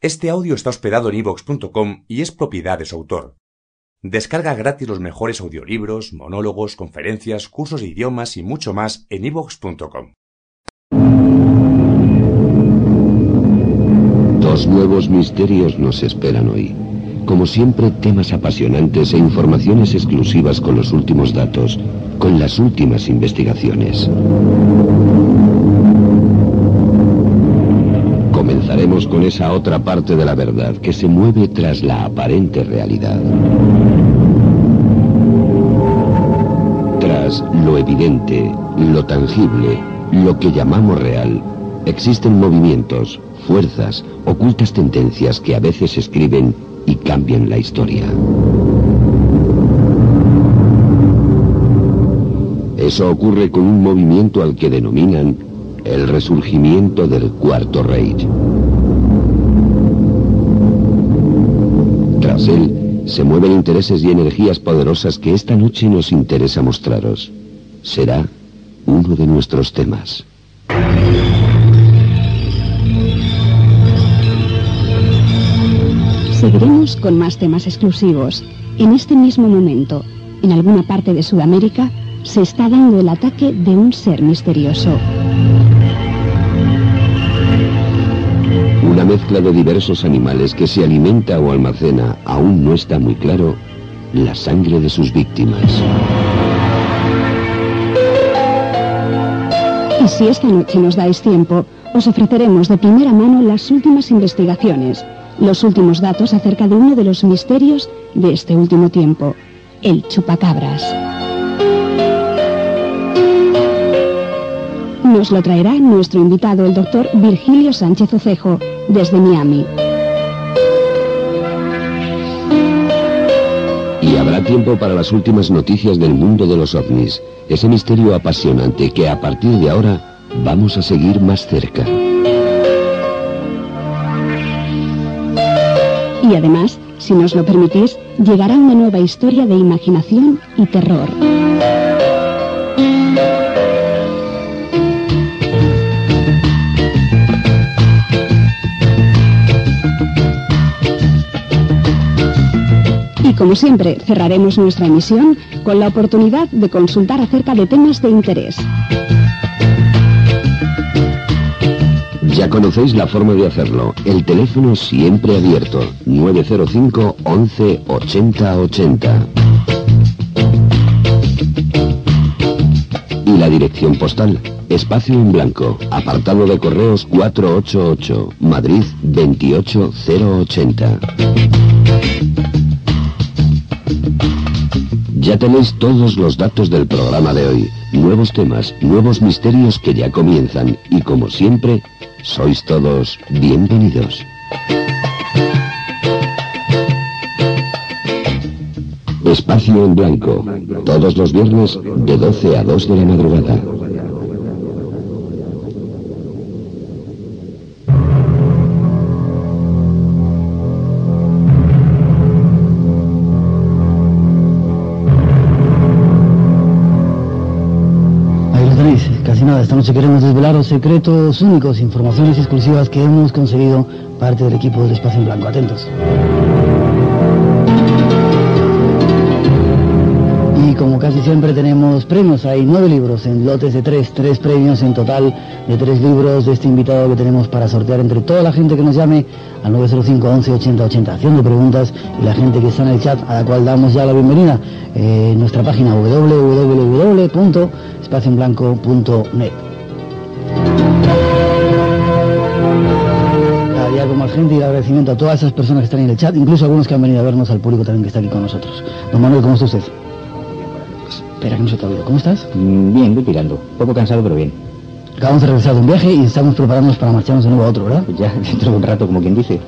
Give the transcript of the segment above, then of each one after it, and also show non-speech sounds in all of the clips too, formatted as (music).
Este audio está hospedado en ivox.com y es propiedad de su autor. Descarga gratis los mejores audiolibros, monólogos, conferencias, cursos de idiomas y mucho más en ivox.com. Dos nuevos misterios nos esperan hoy. Como siempre, temas apasionantes e informaciones exclusivas con los últimos datos, con las últimas investigaciones. Comenzaremos con esa otra parte de la verdad que se mueve tras la aparente realidad. Tras lo evidente, lo tangible, lo que llamamos real, existen movimientos, fuerzas, ocultas tendencias que a veces escriben y cambian la historia. Eso ocurre con un movimiento al que denominan el resurgimiento del Cuarto Reich. Se mueven intereses y energías poderosas que esta noche nos interesa mostraros. Será uno de nuestros temas. Seguiremos con más temas exclusivos. En este mismo momento, en alguna parte de Sudamérica, se está dando el ataque de un ser misterioso. Una mezcla de diversos animales que se alimenta o almacena, aún no está muy claro, la sangre de sus víctimas. Y si esta noche nos dais tiempo, os ofreceremos de primera mano las últimas investigaciones, los últimos datos acerca de uno de los misterios de este último tiempo, el chupacabras. Nos lo traerá nuestro invitado, el doctor Virgilio Sánchez Ocejo, desde Miami. Y habrá tiempo para las últimas noticias del mundo de los ovnis, ese misterio apasionante que a partir de ahora vamos a seguir más cerca. Y además, si nos lo permitís, llegará una nueva historia de imaginación y terror. Como siempre, cerraremos nuestra emisión con la oportunidad de consultar acerca de temas de interés. Ya conocéis la forma de hacerlo. El teléfono siempre abierto. 905 11 80 80. Y la dirección postal. Espacio en blanco. Apartado de correos 488. Madrid 28080. Ya tenéis todos los datos del programa de hoy. Nuevos temas, nuevos misterios que ya comienzan. Y como siempre, sois todos bienvenidos. Espacio en blanco. Todos los viernes de 12 a 2 de la madrugada. Noche queremos desvelaros secretos únicos, informaciones exclusivas que hemos conseguido parte del equipo del Espacio en Blanco. Atentos. Y como casi siempre tenemos premios, hay nueve libros en lotes de tres, tres premios en total de tres libros de este invitado que tenemos para sortear entre toda la gente que nos llame al 905 11 80 80 haciendo preguntas y la gente que está en el chat a la cual damos ya la bienvenida eh, en nuestra página www.espacioenblanco.net. gente y el agradecimiento a todas esas personas que están en el chat, incluso algunos que han venido a vernos, al público también que está aquí con nosotros. Don Manuel, ¿cómo está usted? Espera que no se te ha oído. ¿Cómo estás? Mm, Bien, voy tirando. Poco cansado, pero bien. Acabamos de regresar de un viaje y estamos preparándonos para marcharnos de nuevo a otro, ¿verdad? Pues ya (laughs) dentro de un rato, como quien dice.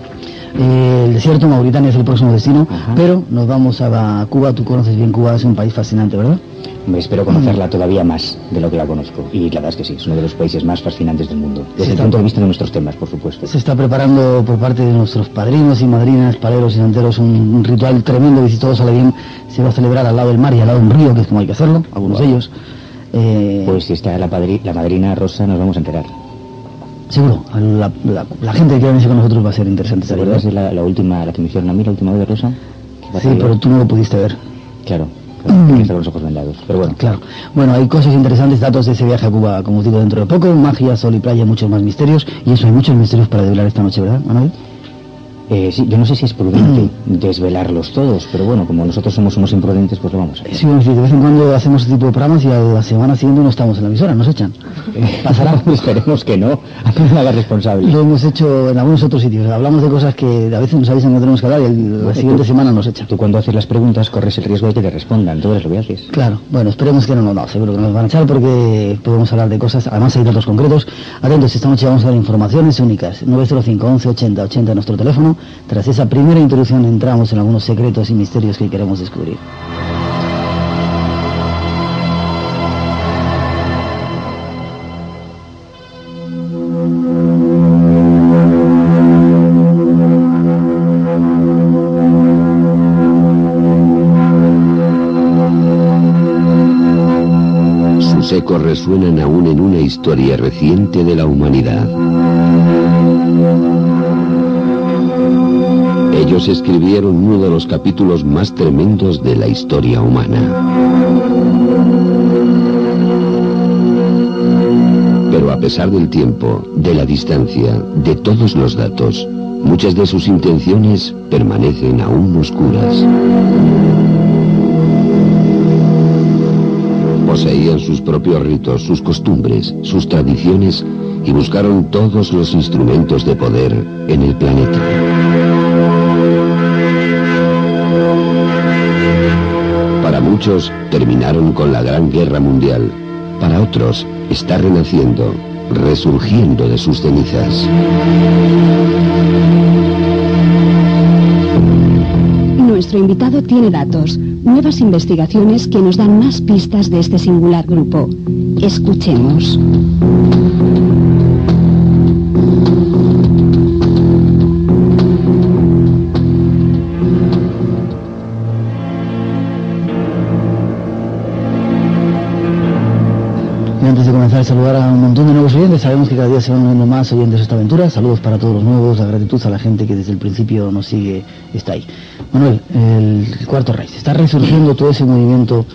Eh, el desierto Mauritania es el próximo destino, Ajá. pero nos vamos a Cuba. Tú conoces bien Cuba, es un país fascinante, ¿verdad? Espero conocerla todavía más de lo que la conozco. Y la verdad es que sí, es uno de los países más fascinantes del mundo. Desde Sí, el punto de vista de nuestros temas, por supuesto. Se está preparando por parte de nuestros padrinos y madrinas, paleros y santeros, un, ritual tremendo que si todo sale bien se va a celebrar al lado del mar y al lado de un río, que es como hay que hacerlo, algunos de ellos. Eh, Pues si está la, padri- la madrina Rosa, nos vamos a enterar. Seguro, la, la, gente que quiera venir con nosotros va a ser interesante. ¿Te acuerdas de la, la, última, la que me hicieron a mí, la última vez de Rosa? Sí, pero tú no lo pudiste ver. Claro, claro que con los ojos vendados. Pero bueno. Claro. Bueno, hay cosas interesantes, datos de ese viaje a Cuba, como os digo, dentro de poco. Magia, sol y playa, muchos más misterios. Y eso, hay muchos misterios para develar esta noche, ¿verdad, Manuel? Eh, sí, yo no sé si es prudente desvelarlos todos, pero bueno, como nosotros somos unos imprudentes, pues lo vamos a hacer. Sí, bueno, de vez en cuando hacemos este tipo de programas y a la semana siguiente no estamos en la emisora, nos echan. ¿Pasará? (laughs) Esperemos que no, a que no haga responsable. Lo hemos hecho en algunos otros sitios, hablamos de cosas que a veces nos avisan que tenemos que hablar y la siguiente semana nos echan. Tú cuando haces las preguntas corres el riesgo de que te respondan, tú eres lo que haces. Claro, bueno, esperemos que no, no, no, seguro que nos van a echar porque podemos hablar de cosas, además hay datos concretos. Atentos, esta noche vamos a dar informaciones únicas, 905 11 80 80 nuestro teléfono, tras esa primera introducción entramos en algunos secretos y misterios que queremos descubrir. Sus ecos resuenan aún en una historia reciente de la humanidad. Ellos escribieron uno de los capítulos más tremendos de la historia humana. Pero a pesar del tiempo, de la distancia, de todos los datos, muchas de sus intenciones permanecen aún oscuras. Poseían sus propios ritos, sus costumbres, sus tradiciones y buscaron todos los instrumentos de poder en el planeta. Muchos terminaron con la Gran Guerra Mundial. Para otros está renaciendo, resurgiendo de sus cenizas. Nuestro invitado tiene datos, nuevas investigaciones que nos dan más pistas de este singular grupo. Escuchemos. Saludar a un montón de nuevos oyentes. Sabemos que cada día se van uniendo más oyentes a esta aventura. Saludos para todos los nuevos, la gratitud a la gente que desde el principio nos sigue, está ahí. Manuel, el Cuarto Reich. Está resurgiendo todo ese movimiento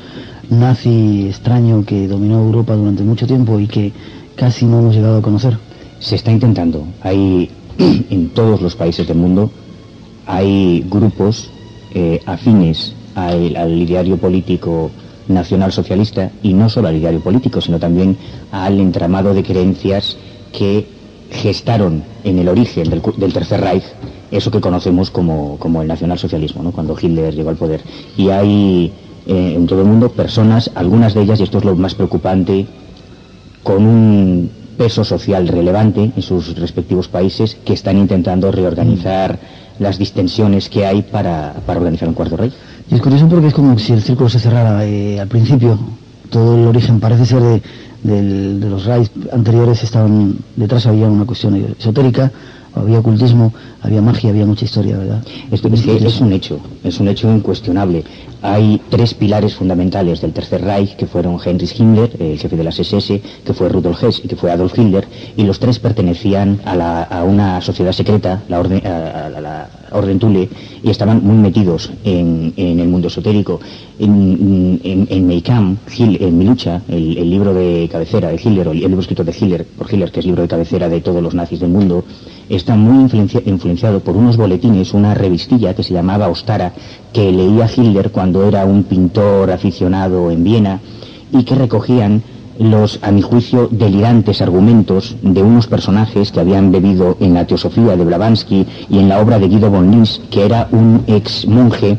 nazi extraño que dominó Europa durante mucho tiempo y que casi no hemos llegado a conocer. Se está intentando. Hay (clears throat) en todos los países del mundo hay grupos eh, afines al ideario político nacionalsocialista y no solo al ideario político, sino también al entramado de creencias que gestaron en el origen del, Tercer Reich eso que conocemos como, como el nacionalsocialismo, ¿no? cuando Hitler llegó al poder. Y hay eh, en todo el mundo personas, algunas de ellas, y esto es lo más preocupante, con un peso social relevante en sus respectivos países que están intentando reorganizar las distensiones que hay para, para organizar un cuarto rey. Y es curioso porque es como si el círculo se cerrara. Eh, al principio, todo el origen parece ser de, de los raids anteriores, estaban detrás había una cuestión esotérica, había ocultismo, había magia, había mucha historia, ¿verdad? Esto es, es un hecho, es un hecho incuestionable. Hay tres pilares fundamentales del Tercer Reich, que fueron Heinrich Himmler, el jefe de las SS, que fue Rudolf Hess y que fue Adolf Hitler, y los tres pertenecían a, una sociedad secreta, la Orden, a, la Orden Thule, y estaban muy metidos en, el mundo esotérico. En, en, en Meikam, en Mi lucha, el, libro de cabecera de Hitler, el libro escrito de Hitler, por Hitler, que es libro de cabecera de todos los nazis del mundo, está muy influenciado por unos boletines, una revistilla que se llamaba Ostara, que leía Hitler cuando era un pintor aficionado en Viena y que recogían los, a mi juicio, delirantes argumentos de unos personajes que habían bebido en la Teosofía de Blavatsky y en la obra de Guido von Lins, que era un ex monje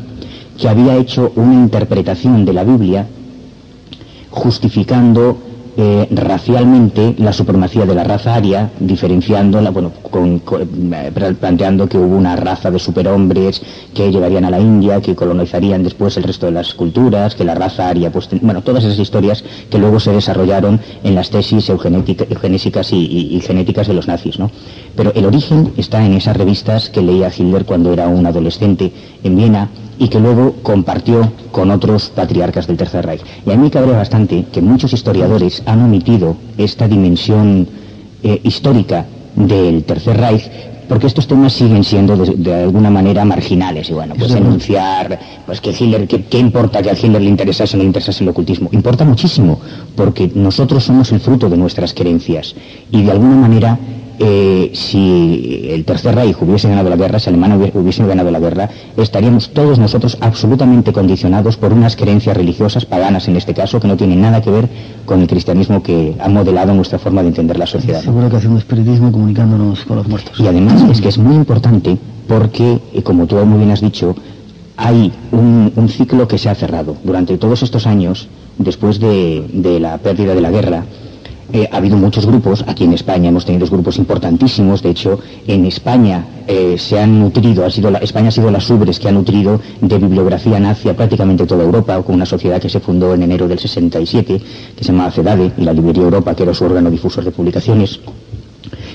que había hecho una interpretación de la Biblia justificando eh, racialmente la supremacía de la raza aria, diferenciándola, bueno, eh, planteando que hubo una raza de superhombres que llegarían a la India, que colonizarían después el resto de las culturas, que la raza aria, pues, bueno, todas esas historias que luego se desarrollaron en las tesis eugenésicas y, y, genéticas de los nazis, ¿no? Pero el origen está en esas revistas que leía Hitler cuando era un adolescente en Viena, y que luego compartió con otros patriarcas del Tercer Reich. Y a mí me cabrea bastante que muchos historiadores han omitido esta dimensión eh, histórica del Tercer Reich, porque estos temas siguen siendo de, alguna manera marginales. Y bueno pues enunciar pues que Hitler ¿qué, importa que a Hitler le interesase o no le interesase el ocultismo. Importa muchísimo porque nosotros somos el fruto de nuestras creencias. Y de alguna manera eh, si el Tercer Reich hubiese ganado la guerra, si Alemania hubiese ganado la guerra, estaríamos todos nosotros absolutamente condicionados por unas creencias religiosas, paganas en este caso, que no tienen nada que ver con el cristianismo que ha modelado nuestra forma de entender la sociedad. Seguro que hacemos espiritismo comunicándonos con los muertos. Y además es que es muy importante porque, eh, como tú muy bien has dicho, hay un, ciclo que se ha cerrado. Durante todos estos años, después de la pérdida de la guerra, eh, ha habido muchos grupos, aquí en España hemos tenido grupos importantísimos, de hecho en España eh, se han nutrido, España ha sido las ubres que ha nutrido de bibliografía nazi a prácticamente toda Europa, con una sociedad que se fundó en enero del 67, que se llama CEDADE, y la Librería Europa, que era su órgano difusor de publicaciones.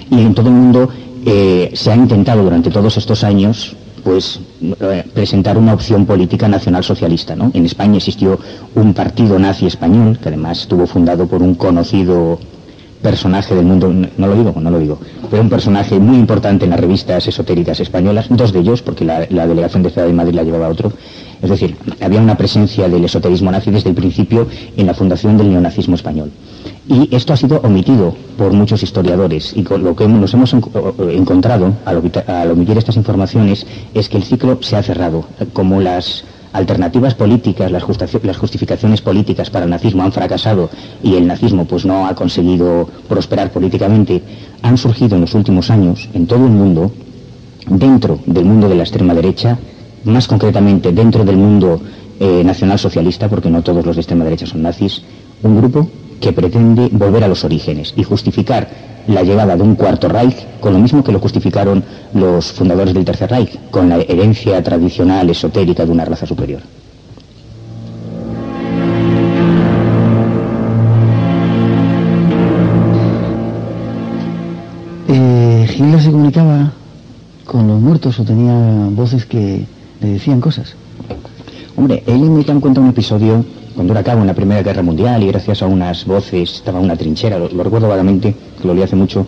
Y en todo el mundo eh, se ha intentado durante todos estos años pues eh, presentar una opción política nacional socialista. ¿no? En España existió un partido nazi español, que además estuvo fundado por un conocido personaje del mundo, no lo digo, no lo digo, pero un personaje muy importante en las revistas esotéricas españolas, dos de ellos, porque la, delegación de Ciudad de Madrid la llevaba otro. Es decir, había una presencia del esoterismo nazi desde el principio en la fundación del neonazismo español. Y esto ha sido omitido por muchos historiadores y con lo que nos hemos encontrado al omitir estas informaciones es que el ciclo se ha cerrado, como las alternativas políticas, las, justificaciones políticas para el nazismo han fracasado y el nazismo pues no ha conseguido prosperar políticamente, han surgido en los últimos años en todo el mundo, dentro del mundo de la extrema derecha, más concretamente dentro del mundo eh, nacional socialista, porque no todos los de extrema derecha son nazis, un grupo que pretende volver a los orígenes y justificar la llegada de un cuarto Reich con lo mismo que lo justificaron los fundadores del Tercer Reich, con la herencia tradicional esotérica de una raza superior. Eh, Hitler se comunicaba con los muertos o tenía voces que le decían cosas. Hombre, él me cuenta un episodio cuando era cabo en la Primera Guerra Mundial y gracias a unas voces, estaba en una trinchera, lo, recuerdo vagamente, que lo leí hace mucho,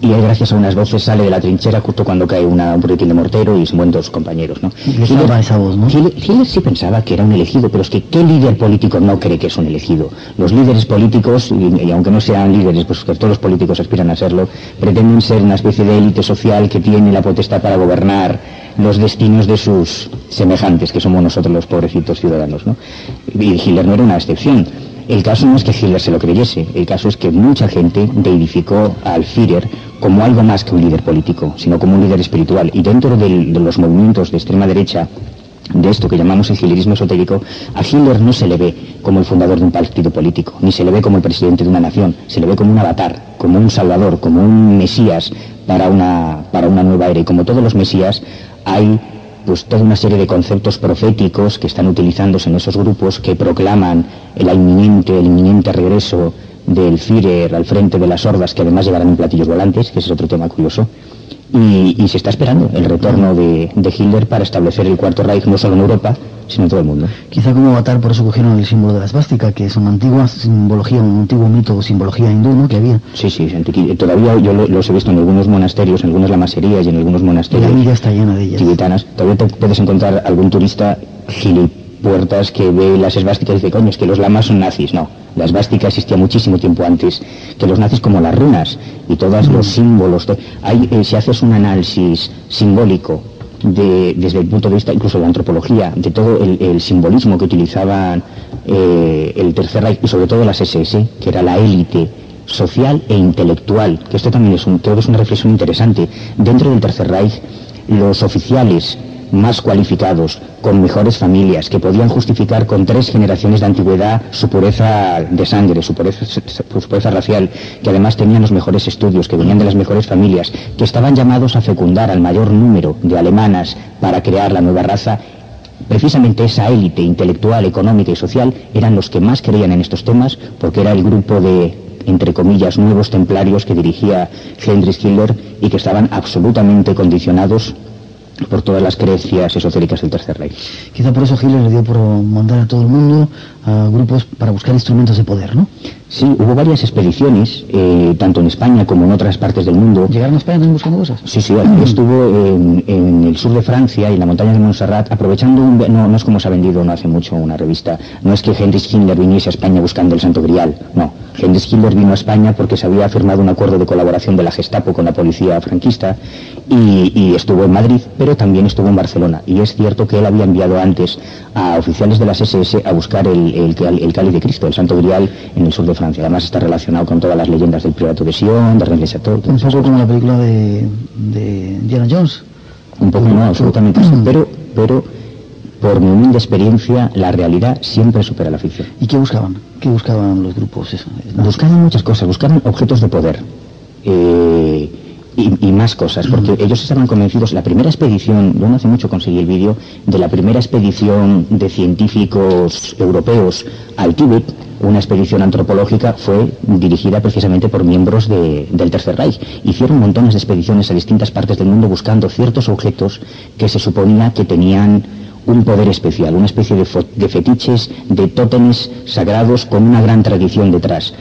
y él gracias a unas voces sale de la trinchera justo cuando cae una, un proyectil de mortero y se mueren dos compañeros, ¿no? Hitler, esa voz, ¿no? sí pensaba que era un elegido, pero es que ¿qué líder político no cree que es un elegido? Los líderes políticos, y, aunque no sean líderes, pues que todos los políticos aspiran a serlo, pretenden ser una especie de élite social que tiene la potestad para gobernar los destinos de sus semejantes, que somos nosotros los pobrecitos ciudadanos, ¿no? Y Hitler no era una excepción. El caso no es que Hitler se lo creyese, el caso es que mucha gente deidificó al Führer como algo más que un líder político, sino como un líder espiritual. Y dentro de los movimientos de extrema derecha, de esto que llamamos el hitlerismo esotérico, a Hitler no se le ve como el fundador de un partido político, ni se le ve como el presidente de una nación, se le ve como un avatar, como un salvador, como un mesías para una, para una nueva era. Y como todos los mesías, hay pues toda una serie de conceptos proféticos que están utilizándose en esos grupos que proclaman el inminente, el inminente regreso del Führer al frente de las hordas que además llegarán en platillos volantes, que es otro tema curioso. Y, se está esperando el retorno de, Hitler para establecer el Cuarto Reich no solo en Europa, sino en todo el mundo. Quizá como avatar por eso cogieron el símbolo de la esvástica, que es una antigua simbología, un antiguo mito o simbología hindú, ¿no? Que había. Sí, sí, todavía yo los he visto en algunos monasterios, en algunas lamaserías y en algunos monasterios. La está llena de ellas. Tibetanas. Todavía te puedes encontrar algún turista gilipuertas que ve las esvásticas y dice, coño, es que los lamas son nazis. No, la esvástica existía muchísimo tiempo antes que los nazis, como las runas y todos los símbolos. Hay, eh, si haces un análisis simbólico desde el punto de vista incluso de la antropología, de todo el, simbolismo que utilizaban eh, el Tercer Reich y sobre todo las SS, que era la élite social e intelectual, que esto también es, un, creo es una reflexión interesante. Dentro del Tercer Reich, los oficiales más cualificados, con mejores familias, que podían justificar con tres generaciones de antigüedad su pureza de sangre, su pureza, racial, que además tenían los mejores estudios, que venían de las mejores familias, que estaban llamados a fecundar al mayor número de alemanas para crear la nueva raza, precisamente esa élite intelectual, económica y social eran los que más creían en estos temas, porque era el grupo de entre comillas, nuevos templarios que dirigía Heinrich Hitler y que estaban absolutamente condicionados por todas las creencias esotéricas del Tercer Reich. Quizá por eso Hitler le dio por mandar a todo el mundo a grupos para buscar instrumentos de poder, ¿no? Sí, hubo varias expediciones, eh, tanto en España como en otras partes del mundo. ¿Llegaron a España también buscando cosas? Sí, sí, estuvo en, el sur de Francia y en la montaña de Montserrat, aprovechando un... No, no es como se ha vendido no hace mucho una revista, no es que Heinrich Himmler viniese a España buscando el Santo Grial, no. Heinrich Himmler vino a España porque se había firmado un acuerdo de colaboración de la Gestapo con la policía franquista y, estuvo en Madrid, pero también estuvo en Barcelona. Y es cierto que él había enviado antes a oficiales de las SS a buscar el, el, cáliz de Cristo, el Santo Grial, en el sur de Francia. Además está relacionado con todas las leyendas del Priorato de Sion, de Chateau. Un poco como la película de, de Diana Jones. Un poco no, absolutamente Pero, pero por mi humilde experiencia, la realidad siempre supera la ficción. ¿Y qué buscaban? ¿Qué buscaban los grupos? Buscaban muchas cosas, buscaban objetos de poder. Eh, y, más cosas, porque ellos estaban convencidos, la primera expedición, yo no hace mucho conseguí el vídeo, de la primera expedición de científicos europeos al Tíbet, una expedición antropológica, fue dirigida precisamente por miembros del Tercer Reich. Hicieron montones de expediciones a distintas partes del mundo buscando ciertos objetos que se suponía que tenían un poder especial, una especie de, de fetiches, de tótenes sagrados con una gran tradición detrás.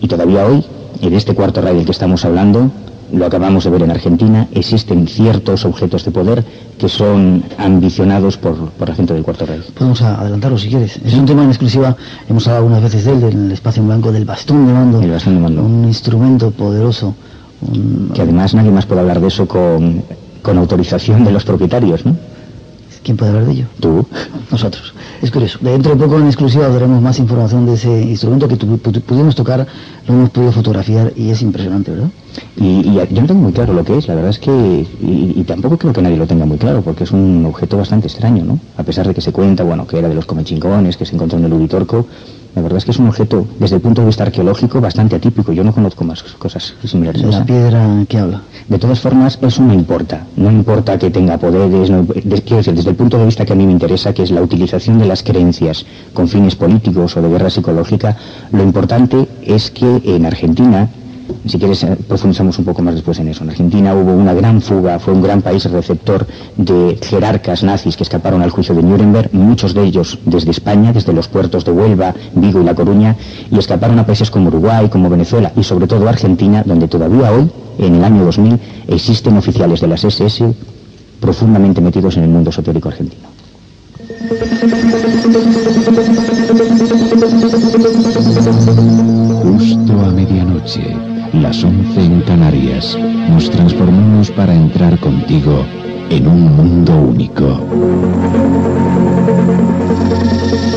Y todavía hoy, en este cuarto Reich del que estamos hablando, lo acabamos de ver en Argentina, existen ciertos objetos de poder que son ambicionados por, la gente del Cuarto Rey. Podemos adelantarlo si quieres. Es un tema en exclusiva, hemos hablado algunas veces de él, en el espacio en blanco del bastón de mando. El bastón de mando. Un instrumento poderoso. Que además nadie más puede hablar de eso con, con autorización de los propietarios, ¿no? ¿Quién puede hablar de ello? Tú. Nosotros. Es curioso. Dentro de poco en exclusiva daremos más información de ese instrumento que pudimos tocar, lo hemos podido fotografiar y es impresionante, ¿verdad? Y, yo no tengo muy claro lo que es, la verdad es que, y, tampoco creo que nadie lo tenga muy claro, porque es un objeto bastante extraño, ¿no? A pesar de que se cuenta, bueno, que era de los comechingones, que se encontró en el Uritorco, la verdad es que es un objeto, desde el punto de vista arqueológico, bastante atípico. Yo no conozco más cosas similares. ¿La piedra que habla? De todas formas, eso no importa. No importa que tenga poderes. No, quiero decir, desde el punto de vista que a mí me interesa, que es la utilización de las creencias con fines políticos o de guerra psicológica, lo importante es que en Argentina si quieres eh, profundizamos un poco más después en eso. En Argentina hubo una gran fuga, fue un gran país receptor de jerarcas nazis que escaparon al juicio de Nuremberg, muchos de ellos desde España, desde los puertos de Huelva, Vigo y La Coruña, y escaparon a países como Uruguay, como Venezuela y sobre todo Argentina, donde todavía hoy, en el año 2000, existen oficiales de las SS profundamente metidos en el mundo esotérico argentino. Las 11 en Canarias, nos transformamos para entrar contigo en un mundo único.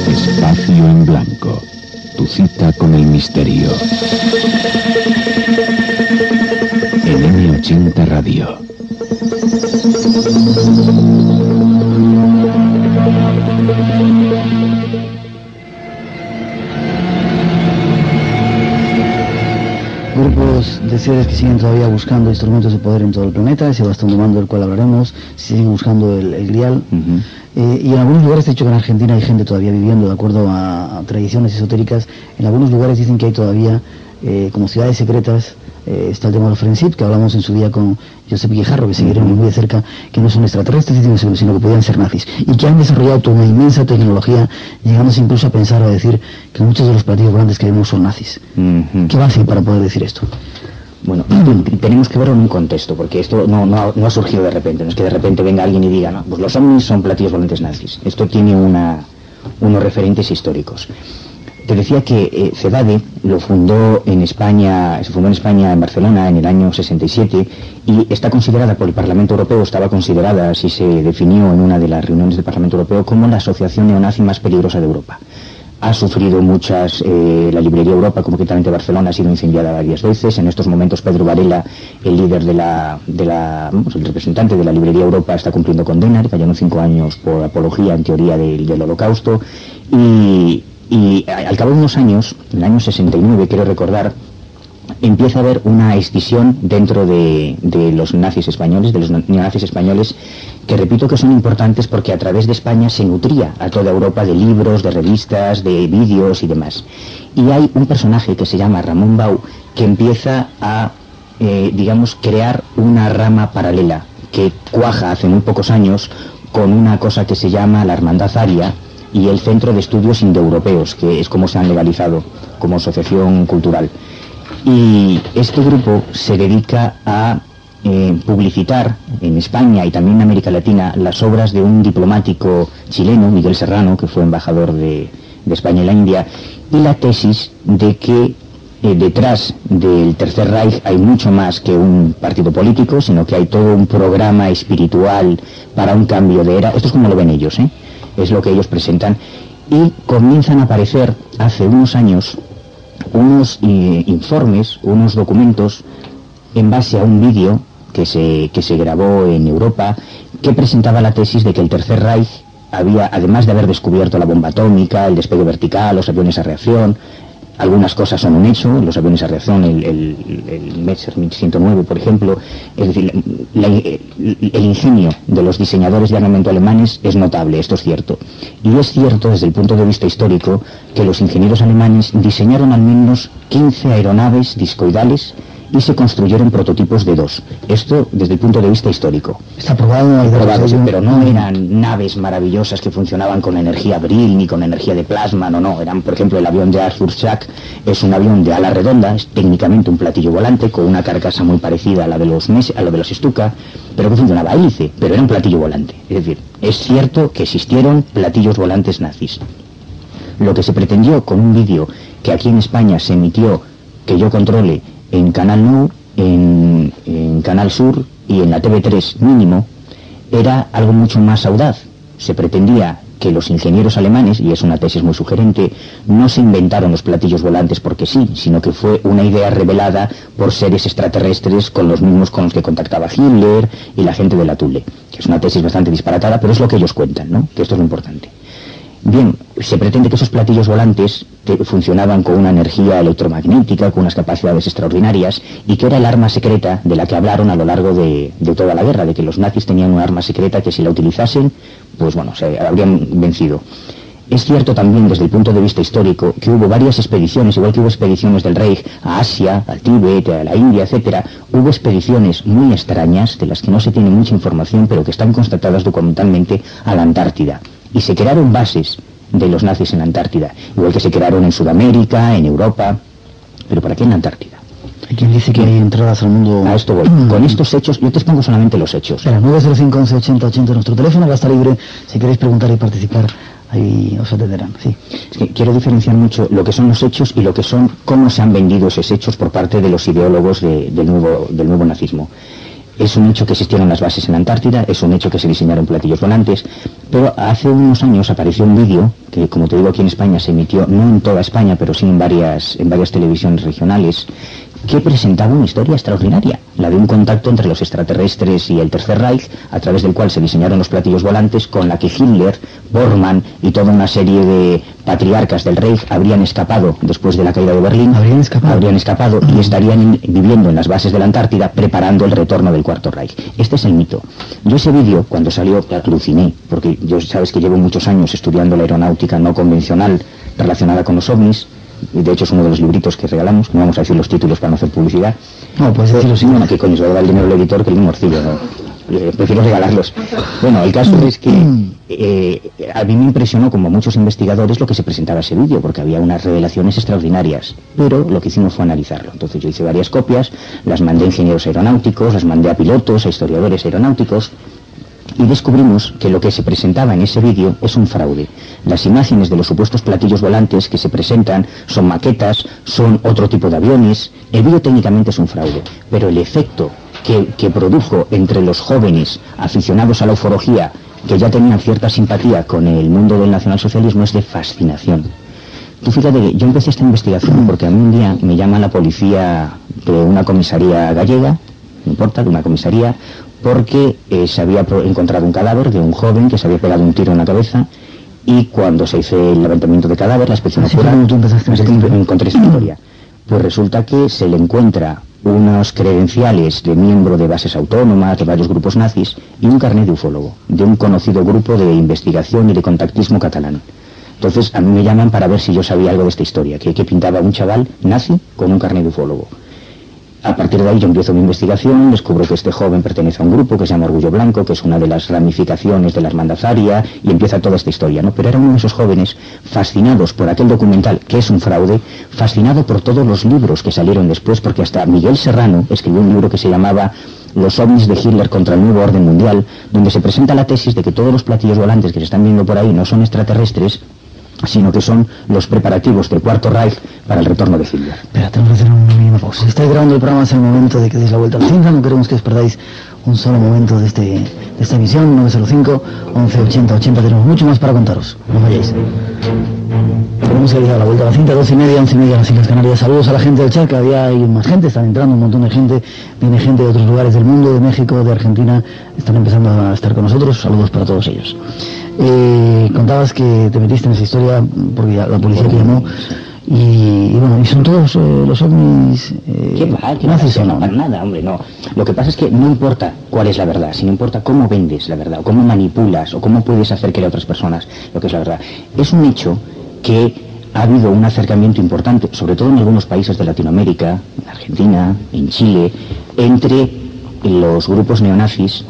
Espacio en blanco, tu cita con el misterio. En M80 Radio. De seres que siguen todavía buscando instrumentos de poder en todo el planeta, ese bastón de mando del cual hablaremos, siguen buscando el, grial. Eh, y en algunos lugares, he dicho que en Argentina hay gente todavía viviendo de acuerdo a, tradiciones esotéricas, en algunos lugares dicen que hay todavía eh, como ciudades secretas eh, está el tema de los que hablamos en su día con Josep Guijarro, que siguieron muy de cerca, que no son extraterrestres, sino que podían ser nazis, y que han desarrollado toda una inmensa tecnología, llegándose incluso a pensar o a decir que muchos de los platillos grandes que vemos son nazis. ¿Qué va a hacer para poder decir esto? Bueno, tenemos que verlo en un contexto, porque esto no, ha surgido de repente, no es que de repente venga alguien y diga, no, pues los ovnis son platillos volantes nazis. Esto tiene unos referentes históricos. Te decía que eh, CEDADE lo fundó en España, se fundó en España, en Barcelona, en el año 67, y está considerada por el Parlamento Europeo, estaba considerada, así se definió en una de las reuniones del Parlamento Europeo, como la asociación neonazi más peligrosa de Europa. Ha sufrido muchas, eh, la librería Europa, concretamente Barcelona, ha sido incendiada varias veces. En estos momentos Pedro Varela, el líder de la, de la el representante de la librería Europa, está cumpliendo condena, cayó cinco años por apología en teoría del, del holocausto. Y, y al cabo de unos años, en el año 69, quiero recordar, empieza a haber una escisión dentro de, los nazis españoles, de los neonazis españoles, que repito que son importantes porque a través de España se nutría a toda Europa de libros, de revistas, de vídeos y demás. Y hay un personaje que se llama Ramón Bau que empieza a, eh, digamos, crear una rama paralela que cuaja hace muy pocos años con una cosa que se llama la Hermandad Aria y el Centro de Estudios Indoeuropeos, que es como se han legalizado como asociación cultural. Y este grupo se dedica a eh, publicitar en España y también en América Latina las obras de un diplomático chileno, Miguel Serrano, que fue embajador de, España en la India, y la tesis de que eh, detrás del Tercer Reich hay mucho más que un partido político, sino que hay todo un programa espiritual para un cambio de era. Esto es como lo ven ellos, ¿eh? es lo que ellos presentan. Y comienzan a aparecer hace unos años unos informes, unos documentos en base a un vídeo que se, que se grabó en Europa, que presentaba la tesis de que el Tercer Reich había, además de haber descubierto la bomba atómica, el despegue vertical, los aviones a reacción, algunas cosas son un hecho, los aviones a reacción, el, el, el Messerschmitt 109, por ejemplo, es decir, el ingenio de los diseñadores de armamento alemanes es notable, esto es cierto. Y es cierto desde el punto de vista histórico que los ingenieros alemanes diseñaron al menos 15 aeronaves discoidales y se construyeron prototipos de dos. Esto desde el punto de vista histórico. Está probado, probado pero no eran naves maravillosas que funcionaban con energía Brill ni con energía de plasma, no, no. Eran, por ejemplo, el avión de Arthur Schack es un avión de ala redonda, es técnicamente un platillo volante con una carcasa muy parecida a la de los Mes a la de los Stuka, pero que funcionaba hélice, pero era un platillo volante. Es decir, es cierto que existieron platillos volantes nazis. Lo que se pretendió con un vídeo que aquí en España se emitió que yo controle en Canal Nou, en, Canal Sur y en la TV3 mínimo, era algo mucho más audaz. Se pretendía que los ingenieros alemanes, y es una tesis muy sugerente, no se inventaron los platillos volantes porque sí, sino que fue una idea revelada por seres extraterrestres con los mismos con los que contactaba Hitler y la gente de la Tule, que es una tesis bastante disparatada, pero es lo que ellos cuentan, ¿no? Que esto es lo importante. Bien, se pretende que esos platillos volantes funcionaban con una energía electromagnética, con unas capacidades extraordinarias, y que era el arma secreta de la que hablaron a lo largo de, toda la guerra, de que los nazis tenían una arma secreta que si la utilizasen, pues bueno, se habrían vencido. Es cierto también desde el punto de vista histórico que hubo varias expediciones, igual que hubo expediciones del Reich a Asia, al Tíbet, a la India, etcétera, hubo expediciones muy extrañas de las que no se tiene mucha información, pero que están constatadas documentalmente a la Antártida y se crearon bases de los nazis en la Antártida, igual que se crearon en Sudamérica, en Europa, pero ¿para qué en la Antártida? Hay quien dice que hay entradas al mundo... A esto voy. Con estos hechos, yo te expongo solamente los hechos. Espera, 905 11 80 80 nuestro teléfono va a estar libre. Si queréis preguntar y participar, ahí os atenderán. Sí. Es que quiero diferenciar mucho lo que son los hechos y lo que son cómo se han vendido esos hechos por parte de los ideólogos del, nuevo, del nuevo nazismo. Es un hecho que existieron las bases en Antártida, es un hecho que se diseñaron platillos volantes, pero hace unos años apareció un vídeo que, como te digo, aquí en España se emitió, no en toda España, pero sí en varias, en varias televisiones regionales, que presentaba una historia extraordinaria, la de un contacto entre los extraterrestres y el Tercer Reich, a través del cual se diseñaron los platillos volantes, con la que Hitler, Bormann y toda una serie de patriarcas del Reich habrían escapado después de la caída de Berlín. Habrían escapado. Habrían escapado y estarían viviendo en las bases de la Antártida preparando el retorno del Cuarto Reich. Este es el mito. Yo ese vídeo, cuando salió, aluciné, porque yo sabes que llevo muchos años estudiando la aeronáutica no convencional relacionada con los ovnis, y de hecho es uno de los libritos que regalamos, no vamos a decir los títulos para no hacer publicidad. No, pues decirlo sí. Bueno, que coño, se va a dar el dinero al editor que el morcillo, ¿no? Eh, prefiero regalarlos. Bueno, el caso es que eh, a mí me impresionó, como muchos investigadores, lo que se presentaba ese vídeo, porque había unas revelaciones extraordinarias, pero lo que hicimos fue analizarlo. Entonces yo hice varias copias, las mandé a ingenieros aeronáuticos, las mandé a pilotos, a historiadores aeronáuticos, y descubrimos que lo que se presentaba en ese vídeo es un fraude. Las imágenes de los supuestos platillos volantes que se presentan son maquetas, son otro tipo de aviones. El vídeo técnicamente es un fraude, pero el efecto que, produjo entre los jóvenes aficionados a la ufología que ya tenían cierta simpatía con el mundo del nacionalsocialismo es de fascinación. Tú fíjate yo empecé esta investigación porque a mí un día me llama la policía de una comisaría gallega, no importa, de una comisaría, porque eh, se había encontrado un cadáver de un joven que se había pegado un tiro en la cabeza y cuando se hizo el levantamiento de cadáver, la inspección ocular, encontré esta historia. Pues resulta que se le encuentra unos credenciales de miembro de bases autónomas, de varios grupos nazis, y un carnet de ufólogo, de un conocido grupo de investigación y de contactismo catalán. Entonces a mí me llaman para ver si yo sabía algo de esta historia, que, que pintaba un chaval nazi con un carnet de ufólogo. A partir de ahí yo empiezo mi investigación, descubro que este joven pertenece a un grupo que se llama Orgullo Blanco, que es una de las ramificaciones de la hermandad Zaria, y empieza toda esta historia, ¿no? Pero era uno de esos jóvenes fascinados por aquel documental, que es un fraude, fascinado por todos los libros que salieron después, porque hasta Miguel Serrano escribió un libro que se llamaba Los ovnis de Hitler contra el nuevo orden mundial, donde se presenta la tesis de que todos los platillos volantes que se están viendo por ahí no son extraterrestres, sino que son los preparativos del Cuarto Reich para el retorno de Hitler. Espera, tengo que hacer una mínima pausa. Si estáis grabando el programa es el momento de que deis la vuelta al cinta, no queremos que os perdáis un solo momento de, este, de esta emisión, 905 1180 80, tenemos mucho más para contaros, no vayáis. Tenemos que dar la vuelta a la cinta, 12 y media, 11 y media las Islas Canarias. Saludos a la gente del chat, que había hay más gente, están entrando un montón de gente, viene gente de otros lugares del mundo, de México, de Argentina, están empezando a estar con nosotros, saludos para todos ellos. Eh, contabas que te metiste en esa historia porque la policía te llamó y, y bueno, y son todos eh, los ovnis eh, ¿Qué va? ¿Qué nazis va? o no? No, para nada, hombre, no. Lo que pasa es que no importa cuál es la verdad, sino importa cómo vendes la verdad, o cómo manipulas, o cómo puedes hacer que a otras personas lo que es la verdad. Es un hecho que ha habido un acercamiento importante, sobre todo en algunos países de Latinoamérica, en Argentina, en Chile, entre los grupos neonazis,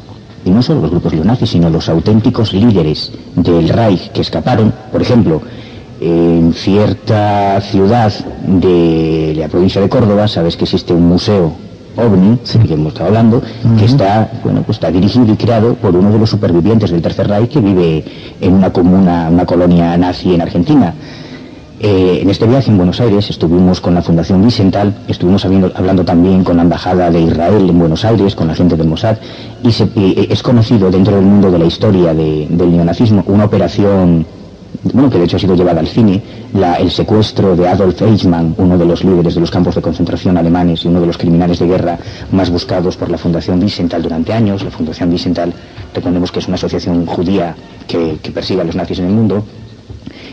y no solo los grupos neonazis, sino los auténticos líderes del Reich que escaparon, por ejemplo, en cierta ciudad de la provincia de Córdoba, sabes que existe un museo OVNI, del que hemos estado hablando, que está, bueno, pues está dirigido y creado por uno de los supervivientes del Tercer Reich que vive en una comuna, una colonia nazi en Argentina. Eh, en este viaje en Buenos Aires estuvimos con la Fundación Vicental, estuvimos hablando también con la Embajada de Israel en Buenos Aires, con la gente del Mossad, y se- y es conocido dentro del mundo de la historia de- del neonazismo una operación, bueno, que de hecho ha sido llevada al cine, el secuestro de Adolf Eichmann, uno de los líderes de los campos de concentración alemanes y uno de los criminales de guerra más buscados por la Fundación Vicental durante años. La Fundación Vicental, recordemos que es una asociación judía que, que persigue a los nazis en el mundo,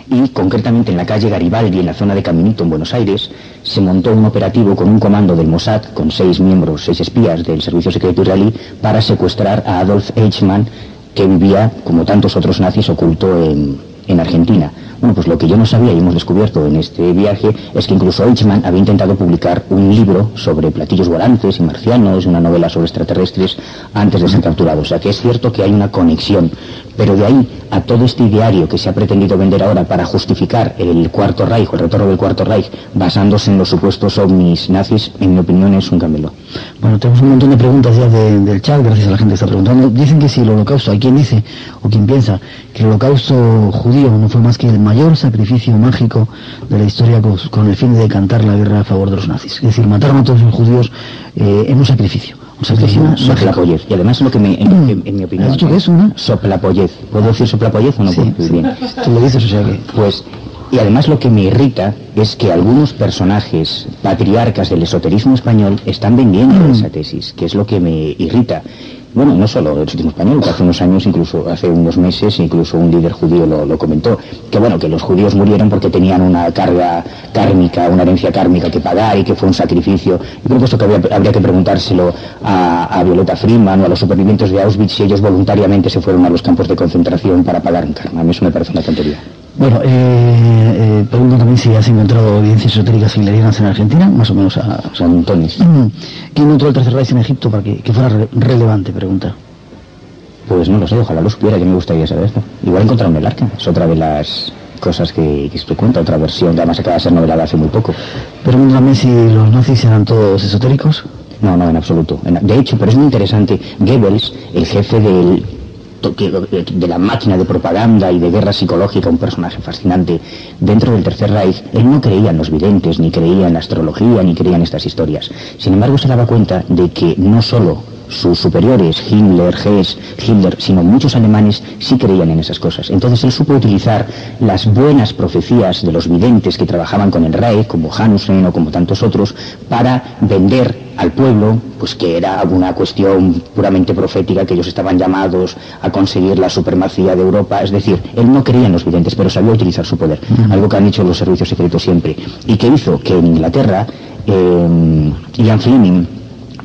y concretamente en la calle Garibaldi, en la zona de Caminito, en Buenos Aires, se montó un operativo con un comando del Mossad, con seis miembros, seis espías del Servicio Secreto Israelí, para secuestrar a Adolf Eichmann, que vivía, como tantos otros nazis, oculto en, en Argentina. Bueno, pues lo que yo no sabía y hemos descubierto en este viaje es que incluso Eichmann había intentado publicar un libro sobre platillos volantes y marcianos, una novela sobre extraterrestres, antes de ser capturado. O sea que es cierto que hay una conexión. Pero de ahí a todo este ideario que se ha pretendido vender ahora para justificar el Cuarto Reich o el retorno del Cuarto Reich basándose en los supuestos ovnis nazis, en mi opinión es un camelo. Bueno, tenemos un montón de preguntas ya de- del chat, gracias a la gente que está preguntando. Dicen que si el holocausto, hay quien dice, o quien piensa, que el holocausto judío no fue más que el mayor sacrificio mágico de la historia con, con el fin de decantar la guerra a favor de los nazis. Es decir, mataron a todos los judíos eh, en un sacrificio. Un sacrificio Una mágico. soplapollez. Y además lo que me, en, en- en mi opinión... ¿Has dicho que es una? Soplapollez. ¿Puedo decir soplapollez o no? Sí, Pues sí. bien. Tú lo dices, o sea que... Pues, y además lo que me irrita es que algunos personajes patriarcas del esoterismo español están vendiendo esa tesis, que es lo que me irrita. Bueno, no solo el esoterismo español, que hace unos años, incluso hace unos meses, incluso un líder judío lo, comentó, que bueno, que los judíos murieron porque tenían una carga kármica, una herencia kármica que pagar y que fue un sacrificio. Yo creo que que habría, que preguntárselo a, a Violeta Freeman o a los supervivientes de Auschwitz si ellos voluntariamente se fueron a los campos de concentración para pagar un karma. A mí eso me parece una tontería. Bueno, eh, eh, preguntan también si has encontrado evidencias esotéricas hitlerianas en Argentina, más o menos a... O sea, montones. Mm. ¿Quién encontró el tercer Reich en Egipto para que, que fuera re- relevante? Pregunta. Pues no lo sé, ojalá lo supiera, que me gustaría saber esto. Igual encontraron el arca, es otra de las cosas que, que se cuenta, otra versión, además acaba de ser novelada hace muy poco. Preguntan también si los nazis eran todos esotéricos. No, no, en absoluto. De hecho, pero es muy interesante, Goebbels, el jefe del de la máquina de propaganda y de guerra psicológica, un personaje fascinante, dentro del Tercer Reich, él no creía en los videntes, ni creía en la astrología, ni creía en estas historias. Sin embargo, se daba cuenta de que no solo sus superiores, Himmler, Hess, Hitler, sino muchos alemanes sí creían en esas cosas. Entonces él supo utilizar las buenas profecías de los videntes que trabajaban con el Reich, como Hanussen o como tantos otros, para vender al pueblo, pues que era una cuestión puramente profética, que ellos estaban llamados a conseguir la supremacía de Europa. Es decir, él no creía en los videntes, pero sabía utilizar su poder, algo que han hecho los servicios secretos siempre. Y que hizo que en Inglaterra, eh, Ian Fleming,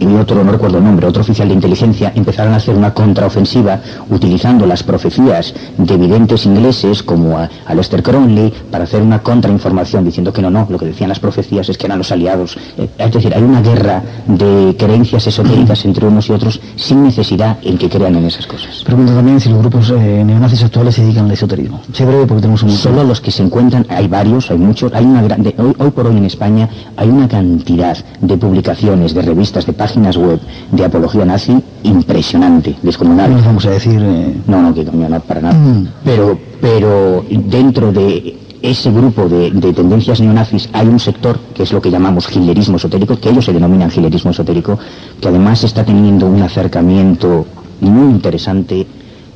y otro, no recuerdo el nombre, otro oficial de inteligencia, empezaron a hacer una contraofensiva utilizando las profecías de videntes ingleses como a, Lester Crowley para hacer una contrainformación diciendo que no, no, lo que decían las profecías es que eran los aliados. Eh, es decir, hay una guerra de creencias esotéricas entre unos y otros sin necesidad en que crean en esas cosas. Pregunto también si los grupos eh, neonazis actuales se dedican al esoterismo. Sí, breve porque tenemos un... Solo los que se encuentran, hay varios, hay muchos, hay una grande, hoy, hoy por hoy en España hay una cantidad de publicaciones, de revistas, de páginas web de apología nazi impresionante, descomunal. No vamos a decir... Eh, no, no, que no, para nada. Mm. Pero, pero dentro de ese grupo de, tendencias neonazis hay un sector, que es lo que llamamos hitlerismo esotérico, que ellos se denominan hitlerismo esotérico, que además está teniendo un acercamiento muy interesante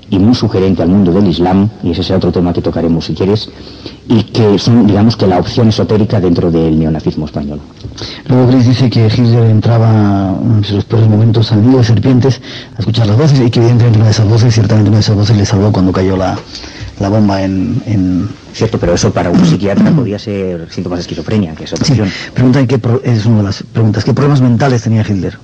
y muy sugerente al mundo del Islam, y ese será otro tema que tocaremos si quieres, y que son, digamos, que la opción esotérica dentro del neonazismo español. Luego Gris dice que Hitler entraba en los peores momentos al nido de serpientes a escuchar las voces y que evidentemente una de esas voces, ciertamente una de esas voces le salvó cuando cayó la, la bomba en, Cierto, pero eso para un psiquiatra podía ser síntomas de esquizofrenia, que es otra sí. Pregunta qué es una de las preguntas. ¿Qué problemas mentales tenía Hitler?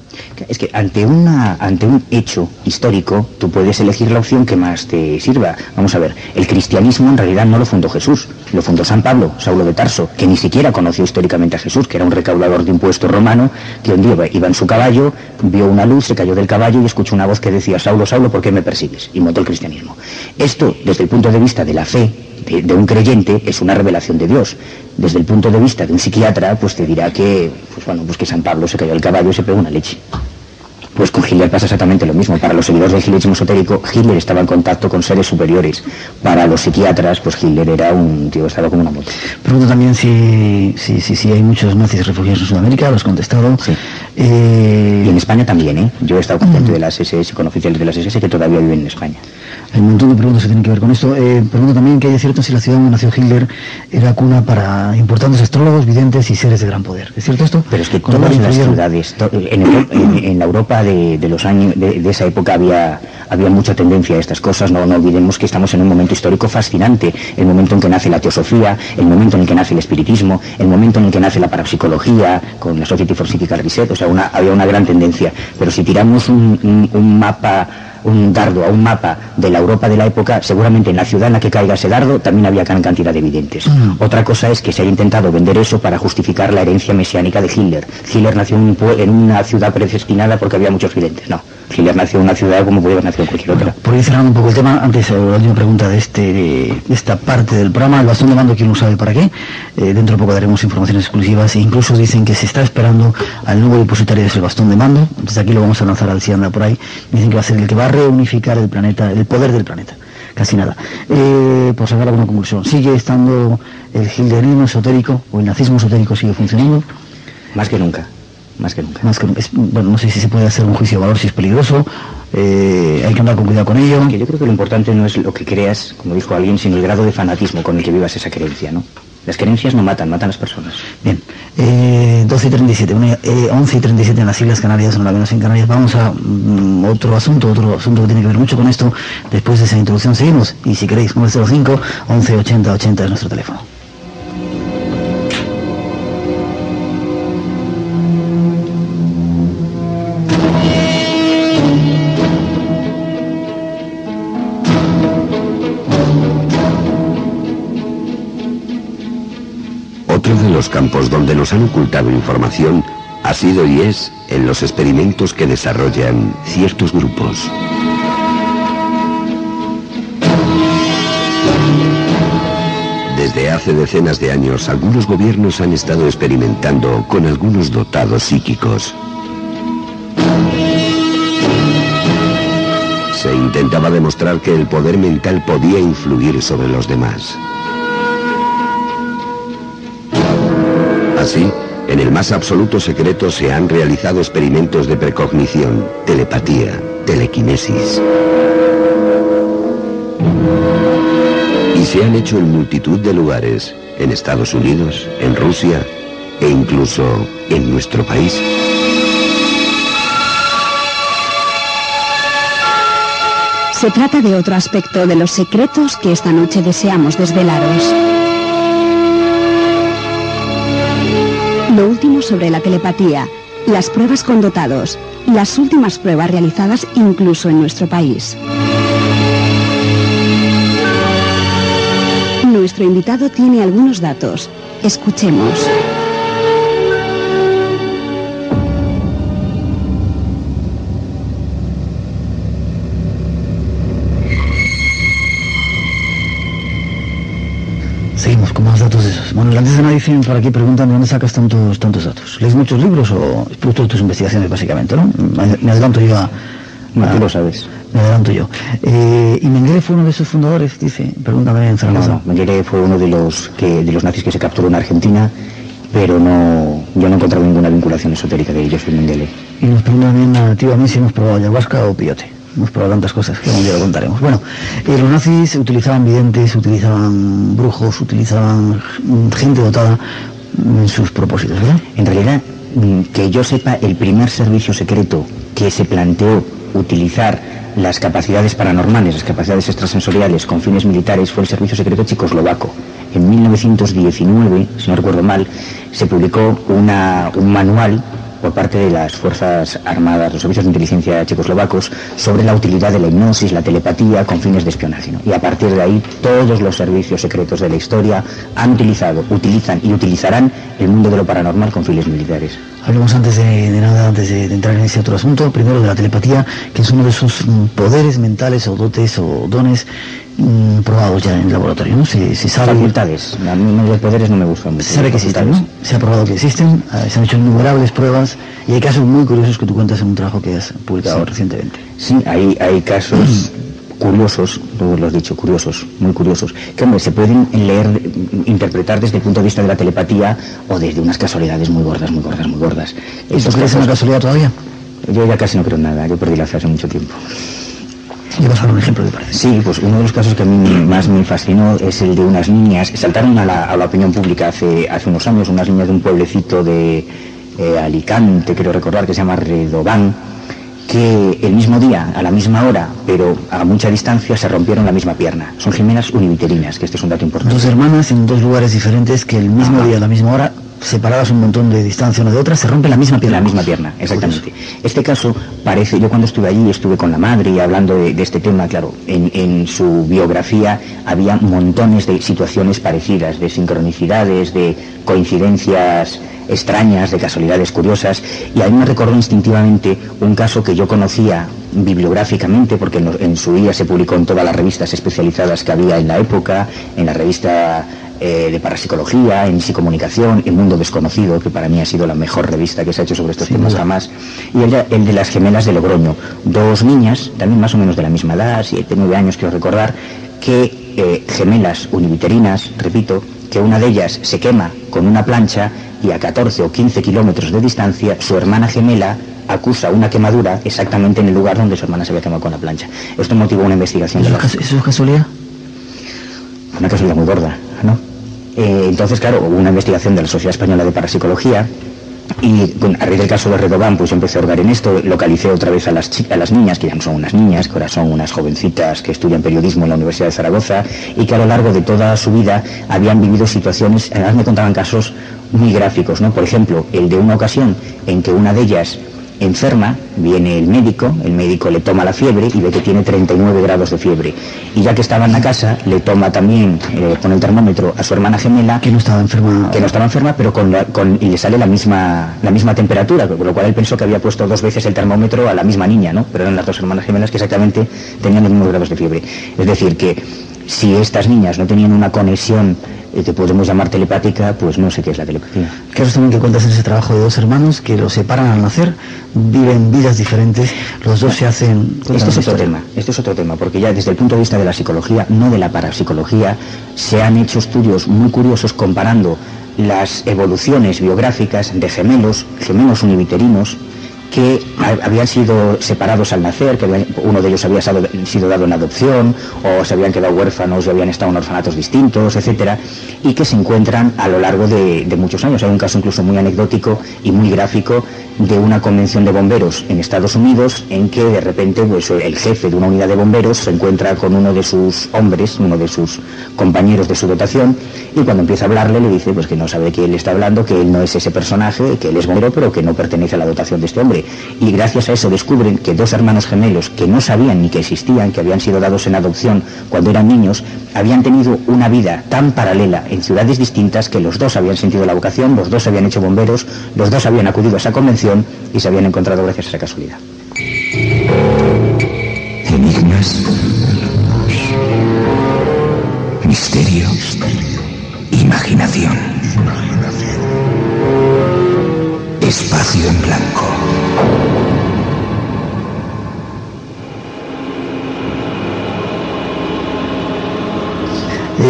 Es que ante una ante un hecho histórico tú puedes elegir la opción que más te sirva. Vamos a ver, el cristianismo en realidad no lo fundó Jesús, lo fundó San Pablo, Saulo de Tarso, que ni siquiera conoció históricamente a Jesús, que era un recaudador de impuestos romano, que un día iba en su caballo, vio una luz, se cayó del caballo y escuchó una voz que decía, Saulo, Saulo, ¿por qué me persigues? Y montó el cristianismo. Esto, desde el punto de vista de la fe, de, un creyente es una revelación de Dios. Desde el punto de vista de un psiquiatra, pues te dirá que, pues bueno, pues que San Pablo se cayó del caballo y se pegó una leche. Pues con Hitler pasa exactamente lo mismo. Para los seguidores del hitlerismo esotérico, Hitler estaba en contacto con seres superiores. Para los psiquiatras, pues Hitler era un tío, estaba como una moto. Pregunto también si, si, si, hay muchos nazis refugiados en Sudamérica, lo has contestado. Sí. Eh, y en España también, ¿eh? Yo he estado con gente de las SS, con oficiales de las SS que todavía viven en España. Hay un montón de preguntas que tienen que ver con esto. Eh, pregunto también que hay cierto si la ciudad donde nació Hitler era cuna para importantes astrólogos, videntes y seres de gran poder. ¿Es cierto esto? Pero es que todas las ciudades, en, la Europa de, los años de, esa época había, había mucha tendencia a estas cosas. No, no olvidemos que estamos en un momento histórico fascinante. El momento en que nace la teosofía, el momento en el que nace el espiritismo, el momento en el que nace la parapsicología con la Society for Psychical Reset. O sea, había una gran tendencia. Pero si tiramos un mapa un dardo a un mapa de la Europa de la época, seguramente en la ciudad en la que caiga ese dardo también había gran cantidad de evidentes. Mm. Otra cosa es que se haya intentado vender eso para justificar la herencia mesiánica de Hitler. Hitler nació en, una ciudad predestinada porque había muchos videntes. No, Hitler nació en una ciudad como puede haber nacido en cualquier otra. Por ir cerrando un poco el tema, antes eh, la última pregunta de, este, de esta parte del programa, el bastón de mando, ¿quién no sabe para qué? Eh, dentro de poco daremos informaciones exclusivas e incluso dicen que se está esperando al nuevo depositario de ese bastón de mando. Desde aquí lo vamos a lanzar al si anda por ahí. Dicen que va a ser el que va a reunificar el planeta, el poder del planeta. Casi nada. Eh, por sacar alguna conclusión, ¿sigue estando el hilderismo esotérico o el nazismo esotérico sigue funcionando? Más que nunca más que nunca. Más que, bueno, no sé si se puede hacer un juicio de valor si es peligroso, eh, hay que andar con cuidado con ello. yo creo que lo importante no es lo que creas, como dijo alguien, sino el grado de fanatismo con el que vivas esa creencia, ¿no? Las creencias no matan, matan a las personas. Bien, eh, 12 y 37, 11 y 37 en las Islas Canarias, en la menos en Canarias. Vamos a mm, otro asunto, otro asunto que tiene que ver mucho con esto. Después de esa introducción seguimos. Y si queréis, 905 11 80 80 es nuestro teléfono. Campos donde nos han ocultado información ha sido y es en los experimentos que desarrollan ciertos grupos. Desde hace decenas de años, algunos gobiernos han estado experimentando con algunos dotados psíquicos. Se intentaba demostrar que el poder mental podía influir sobre los demás. Así, en el más absoluto secreto se han realizado experimentos de precognición, telepatía, telequinesis. Y se han hecho en multitud de lugares, en Estados Unidos, en Rusia e incluso en nuestro país. Se trata de otro aspecto de los secretos que esta noche deseamos desvelaros. Lo último sobre la telepatía, las pruebas con dotados, las últimas pruebas realizadas incluso en nuestro país. Nuestro invitado tiene algunos datos. Escuchemos. Bueno, antes de dicen por aquí preguntan de dónde sacas tantos, tantos datos. ¿Lees muchos libros o es producto de tus investigaciones básicamente, no? Me, adelanto yo a... No, a- tú lo sabes. Me adelanto yo. Eh, ¿Y Mengele fue uno de sus fundadores? Dice, pregúntame en Zaragoza. no, Mengele fue uno de los, que, de los nazis que se capturó en Argentina, pero no, yo no he encontrado ninguna vinculación esotérica de ellos con Mengele. Y nos preguntan también a ti a mí si hemos probado ayahuasca o peyote. Hemos probado tantas cosas que algún día lo contaremos. Bueno, eh, los nazis utilizaban videntes, utilizaban brujos, utilizaban gente dotada en sus propósitos, ¿verdad? En realidad, mm, que yo sepa, el primer servicio secreto que se planteó utilizar las capacidades paranormales, las capacidades extrasensoriales con fines militares fue el servicio secreto checoslovaco. En 1919, si no recuerdo mal, se publicó una- un manual por parte de las Fuerzas Armadas, los servicios de inteligencia checoslovacos, sobre la utilidad de la hipnosis, la telepatía con fines de espionaje. Y a partir de ahí, todos los servicios secretos de la historia han utilizado, utilizan y utilizarán el mundo de lo paranormal con fines militares. Hablemos antes de, nada, antes de, de entrar en ese otro asunto, primero de la telepatía, que es uno de esos mm, poderes mentales o dotes o dones mm, probados ya en el laboratorio, ¿no? Se, se sabe, Facultades. A mí los poderes no me gustan mucho. se sabe que existen, ¿no? Se ha probado que existen, eh, se han hecho innumerables pruebas y hay casos muy curiosos que tú cuentas en un trabajo que has publicado Sí. recientemente. Sí, hay, hay casos (clears throat) curiosos, tú lo has dicho, curiosos, muy curiosos, que hombre, se pueden leer, interpretar desde el punto de vista de la telepatía o desde unas casualidades muy gordas, muy gordas, muy gordas. ¿Eso crees en la casualidad todavía? yo ya casi no creo en nada, yo perdí la fe hace mucho tiempo. Y vas a dar un ejemplo, me parece. Sí, pues uno de los casos que a mí más me fascinó es el de unas niñas que saltaron a la, a la opinión pública hace, hace unos años, unas niñas de un pueblecito de eh, Alicante, creo recordar, que se llama Redobán, que el mismo día, a la misma hora, pero a mucha distancia, se rompieron la misma pierna. Son gemelas univiterinas, que este es un dato importante. Dos hermanas en dos lugares diferentes que el mismo Ajá. día, a la misma hora, separadas un montón de distancia una de otra, se rompe la misma pierna. La misma pierna, exactamente. Este caso parece, yo cuando estuve allí estuve con la madre y hablando de, de este tema, claro, en, en su biografía había montones de situaciones parecidas, de sincronicidades, de coincidencias extrañas, de casualidades curiosas, y a mí me recordó instintivamente un caso que yo conocía bibliográficamente, porque en, en su día se publicó en todas las revistas especializadas que había en la época, en la revista eh, de parapsicología, en psicomunicación, en Mundo Desconocido, que para mí ha sido la mejor revista que se ha hecho sobre estos temas jamás, y el de, el de las gemelas de Logroño, dos niñas, también más o menos de la misma edad, siete, nueve años quiero recordar, que eh, gemelas univiterinas, repito, que una de ellas se quema con una plancha y a 14 o 15 kilómetros de distancia su hermana gemela acusa una quemadura exactamente en el lugar donde su hermana se había quemado con la plancha. Esto motivó una investigación de ¿Eso la es, cas- eso es casualidad? una casualidad muy gorda, ¿no? Eh, entonces, claro, hubo una investigación de la Sociedad Española de Parapsicología y a raíz del caso de Redobán, pues yo empecé a hurgar en esto, localicé otra vez a las, a las niñas, que ya no son unas niñas, que ahora son unas jovencitas que estudian periodismo en la Universidad de Zaragoza y que a lo largo de toda su vida habían vivido situaciones, además me contaban casos muy gráficos, ¿no? Por ejemplo, el de una ocasión en que una de ellas enferma, viene el médico, el médico le toma la fiebre y ve que tiene 39 grados de fiebre. Y ya que estaba en la casa, le toma también, eh, con el termómetro, a su hermana gemela, Que no estaba enferma. que no estaba enferma, pero con, la- con- y le sale la misma, la misma temperatura, con lo cual él pensó que había puesto dos veces el termómetro a la misma niña, ¿no? Pero eran las dos hermanas gemelas que exactamente tenían los mismos grados de fiebre. Es decir, que si estas niñas no tenían una conexión eh, que podemos llamar telepática, pues no sé qué es la telepatía. Casos también que cuentas en ese trabajo de dos hermanos que los separan al nacer, viven vidas diferentes, los dos se hacen... Esto es otro tema, esto es otro tema, porque ya desde el punto de vista de la psicología, no de la parapsicología, se han hecho estudios muy curiosos comparando las evoluciones biográficas de gemelos, gemelos univiterinos, que habían sido separados al nacer, que uno de ellos había sido dado en adopción, o se habían quedado huérfanos y habían estado en orfanatos distintos, etcétera, y que se encuentran a lo largo de, de muchos años. Hay un caso incluso muy anecdótico y muy gráfico de una convención de bomberos en Estados Unidos en que de repente pues, el jefe de una unidad de bomberos se encuentra con uno de sus hombres, uno de sus compañeros de su dotación y cuando empieza a hablarle le dice pues que no sabe de quién le está hablando, que él no es ese personaje, que él es bombero pero que no pertenece a la dotación de este hombre. Y gracias a eso descubren que dos hermanos gemelos que no sabían ni que existían, que habían sido dados en adopción cuando eran niños, habían tenido una vida tan paralela en ciudades distintas que los dos habían sentido la vocación, los dos habían hecho bomberos, los dos habían acudido a esa convención y se habían encontrado gracias a esa casualidad. Enigmas, misterio, imaginación, espacio en blanco.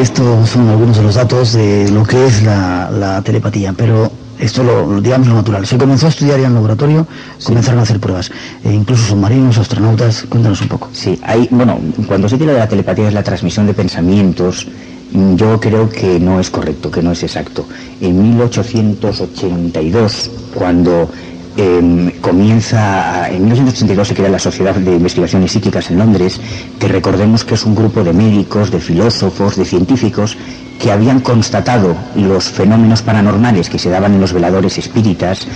Estos son algunos de los datos de lo que es la, telepatía, pero esto lo, digamos lo natural. Se comenzó a estudiar ya en laboratorio, comenzaron a hacer pruebas, e incluso submarinos, astronautas, cuéntanos un poco. Sí, hay, bueno, cuando se tira de la telepatía es la transmisión de pensamientos, yo creo que no es correcto, que no es exacto. En 1882, cuando Em, comienza, en 1982 se crea la Sociedad de Investigaciones Psíquicas en Londres, que recordemos que es un grupo de médicos, de filósofos, de científicos que habían constatado los fenómenos paranormales que se daban en los veladores espíritas,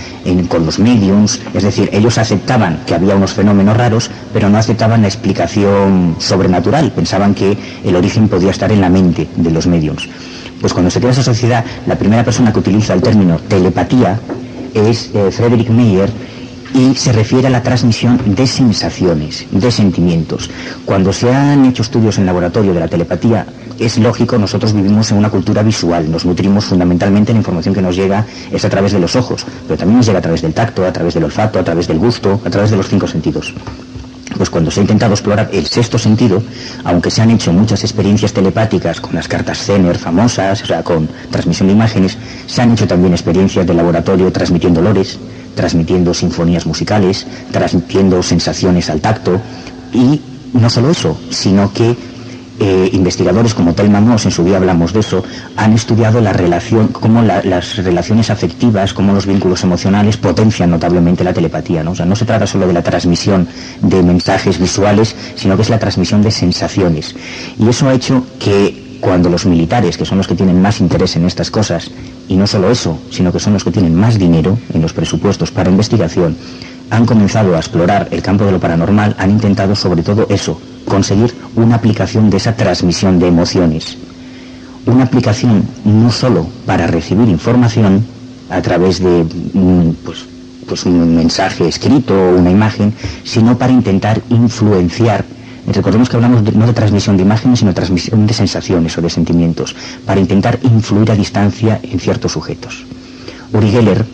con los mediums, es decir, ellos aceptaban que había unos fenómenos raros, pero no aceptaban la explicación sobrenatural, pensaban que el origen podía estar en la mente de los mediums. Pues cuando se crea esa sociedad, la primera persona que utiliza el término telepatía es eh, Frederick Meyer y se refiere a la transmisión de sensaciones, de sentimientos. Cuando se han hecho estudios en laboratorio de la telepatía, es lógico, nosotros vivimos en una cultura visual, nos nutrimos fundamentalmente la información que nos llega es a través de los ojos, pero también nos llega a través del tacto, a través del olfato, a través del gusto, a través de los cinco sentidos pues cuando se ha intentado explorar el sexto sentido, aunque se han hecho muchas experiencias telepáticas con las cartas Zener famosas, o sea, con transmisión de imágenes, se han hecho también experiencias de laboratorio transmitiendo olores, transmitiendo sinfonías musicales, transmitiendo sensaciones al tacto, y no solo eso, sino que eh, investigadores como Telma Moss, en su día hablamos de eso, han estudiado la relación, cómo las relaciones afectivas, cómo los vínculos emocionales potencian notablemente la telepatía. ¿no? O sea, no se trata solo de la transmisión de mensajes visuales, sino que es la transmisión de sensaciones. Y eso ha hecho que cuando los militares, que son los que tienen más interés en estas cosas, y no solo eso, sino que son los que tienen más dinero en los presupuestos para investigación, han comenzado a explorar el campo de lo paranormal, han intentado sobre todo eso, conseguir una aplicación de esa transmisión de emociones. Una aplicación no solo para recibir información a través de pues, pues un mensaje escrito o una imagen, sino para intentar influenciar. Recordemos que hablamos no de transmisión de imágenes, sino de transmisión de sensaciones o de sentimientos, para intentar influir a distancia en ciertos sujetos. Uri Geller,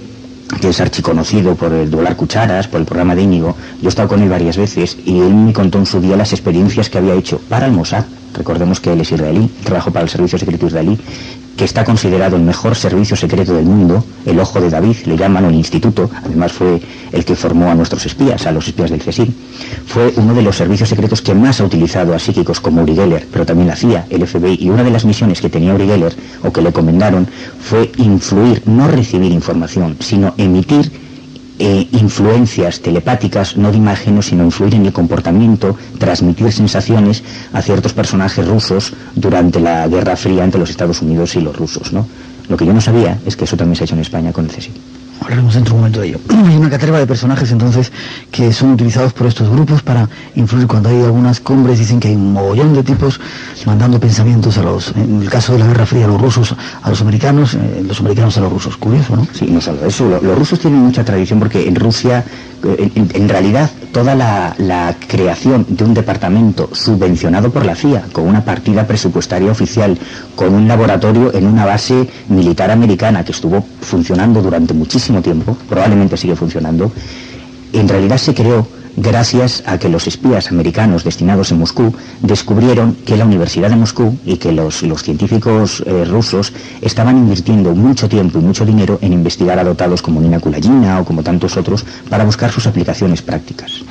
que es archiconocido por el doblar cucharas, por el programa de Íñigo. Yo he estado con él varias veces y él me contó en su día las experiencias que había hecho para el Mossad. Recordemos que él es israelí, trabajó para el Servicio Secreto Israelí que está considerado el mejor servicio secreto del mundo, el Ojo de David, le llaman el instituto, además fue el que formó a nuestros espías, a los espías del CESIR, fue uno de los servicios secretos que más ha utilizado a psíquicos como Uri Geller, pero también la CIA, el FBI, y una de las misiones que tenía Uri Geller, o que le comendaron, fue influir, no recibir información, sino emitir eh, influencias telepáticas, no de imágenes, sino influir en el comportamiento, transmitir sensaciones a ciertos personajes rusos durante la Guerra Fría entre los Estados Unidos y los rusos. ¿no? Lo que yo no sabía es que eso también se ha hecho en España con el. Hablaremos dentro de un momento de ello. (clears throat) Hay una caterva de personajes entonces que son utilizados por estos grupos para influir cuando hay algunas cumbres, dicen que hay un mogollón de tipos mandando pensamientos a los, en el caso de la Guerra Fría, a los rusos, a los americanos, eh, los americanos a los rusos. Curioso, ¿no? Sí, no solo eso. Los rusos tienen mucha tradición porque en Rusia, eh, en, realidad, toda la, creación de un departamento subvencionado por la CIA, con una partida presupuestaria oficial, con un laboratorio en una base militar americana que estuvo funcionando durante muchísimo tiempo, probablemente sigue funcionando, en realidad se creó gracias a que los espías americanos destinados en Moscú descubrieron que la Universidad de Moscú y que los, científicos eh, rusos estaban invirtiendo mucho tiempo y mucho dinero en investigar a dotados como Nina Kulayina o como tantos otros para buscar sus aplicaciones prácticas.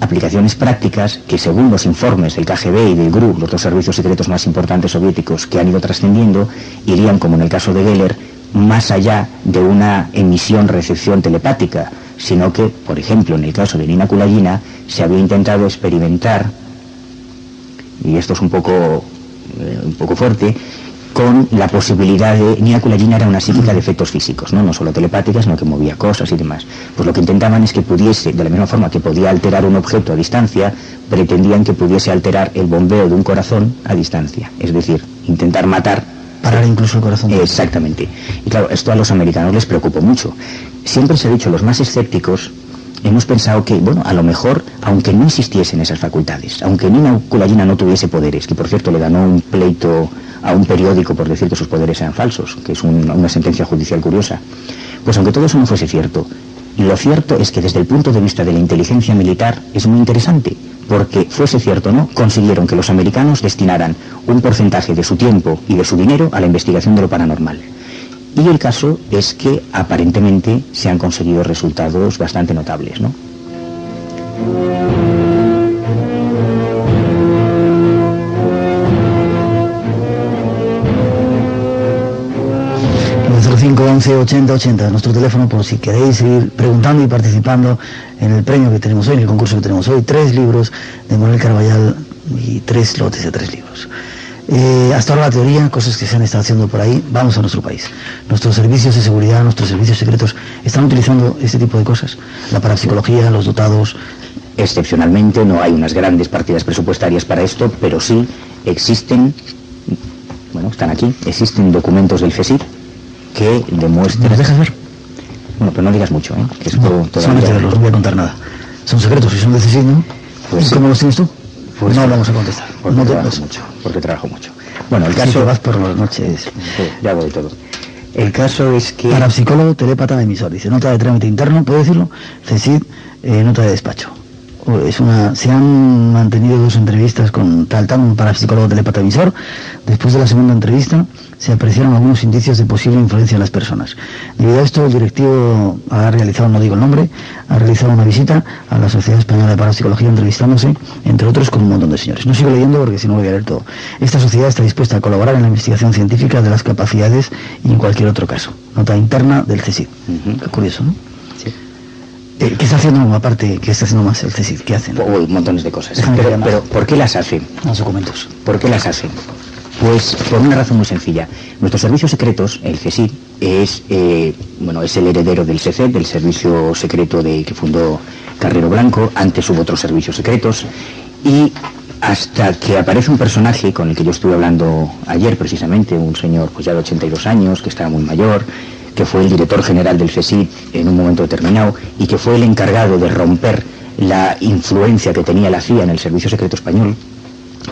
Aplicaciones prácticas que según los informes del KGB y del GRU, los dos servicios secretos más importantes soviéticos que han ido trascendiendo, irían, como en el caso de Geller, más allá de una emisión-recepción telepática, sino que, por ejemplo, en el caso de Nina Kulayina, se había intentado experimentar, y esto es un poco, eh, un poco fuerte, con la posibilidad de... Nina Kulayina era una psíquica de efectos físicos, ¿no? no solo telepáticas, sino que movía cosas y demás. Pues lo que intentaban es que pudiese, de la misma forma que podía alterar un objeto a distancia, pretendían que pudiese alterar el bombeo de un corazón a distancia. Es decir, intentar matar Parar incluso el corazón. Exactamente. Y claro, esto a los americanos les preocupó mucho. Siempre se ha dicho, los más escépticos, hemos pensado que, bueno, a lo mejor, aunque no existiesen esas facultades, aunque Nina Kulayina no tuviese poderes, que por cierto le ganó un pleito a un periódico por decir que sus poderes eran falsos, que es una sentencia judicial curiosa, pues aunque todo eso no fuese cierto, lo cierto es que desde el punto de vista de la inteligencia militar es muy interesante, porque fuese cierto o no, consiguieron que los americanos destinaran un porcentaje de su tiempo y de su dinero a la investigación de lo paranormal. Y el caso es que aparentemente se han conseguido resultados bastante notables, ¿no? 511 80 80, nuestro teléfono por si queréis seguir preguntando y participando en el premio que tenemos hoy, en el concurso que tenemos hoy, tres libros de Manuel Carballal y tres lotes de tres libros. Eh, hasta ahora la teoría, cosas que se han estado haciendo por ahí, vamos a nuestro país. Nuestros servicios de seguridad, nuestros servicios secretos están utilizando este tipo de cosas. La parapsicología, los dotados. Excepcionalmente no hay unas grandes partidas presupuestarias para esto, pero sí existen, bueno, están aquí, existen documentos del FESIP que demuestre... ¿Me dejas ver? Bueno, pero no digas mucho, ¿eh? Que no, todavía... los voy a contar nada. Son secretos y son de ¿no? Pues ¿Cómo los tienes tú? Pues no vamos a contestar. Porque no trabajo mucho. Porque trabajo mucho. Bueno, el caso... Sí, vas por las noches. Sí, ya de todo. El caso es que... Para psicólogo, telépata, emisor. Dice, nota de trámite interno, ¿puedo decirlo? CECID, eh, nota de despacho es una, se han mantenido dos entrevistas con tal tal, un parapsicólogo telepata emisor. Después de la segunda entrevista se apreciaron algunos indicios de posible influencia en las personas. Debido a esto, el directivo ha realizado, no digo el nombre, ha realizado una visita a la Sociedad Española de Parapsicología entrevistándose, entre otros, con un montón de señores. No sigo leyendo porque si no voy a leer todo. Esta sociedad está dispuesta a colaborar en la investigación científica de las capacidades y en cualquier otro caso. Nota interna del CSIC. Qué curioso, ¿no? Eh, ¿Qué está haciendo aparte? ¿Qué está haciendo más el CSIC? ¿Qué hacen? Uy, montones de cosas. Pero, ¿por qué las hacen? Los documentos. ¿Por qué las hacen? Pues por una razón muy sencilla. Nuestros servicios secretos, el CSIC, es, eh, bueno, es el heredero del CC, del servicio secreto de, que fundó Carrero Blanco. Antes hubo otros servicios secretos. Y hasta que aparece un personaje con el que yo estuve hablando ayer precisamente, un señor pues ya de 82 años, que estaba muy mayor, que fue el director general del FESID en un momento determinado y que fue el encargado de romper la influencia que tenía la CIA en el Servicio Secreto Español,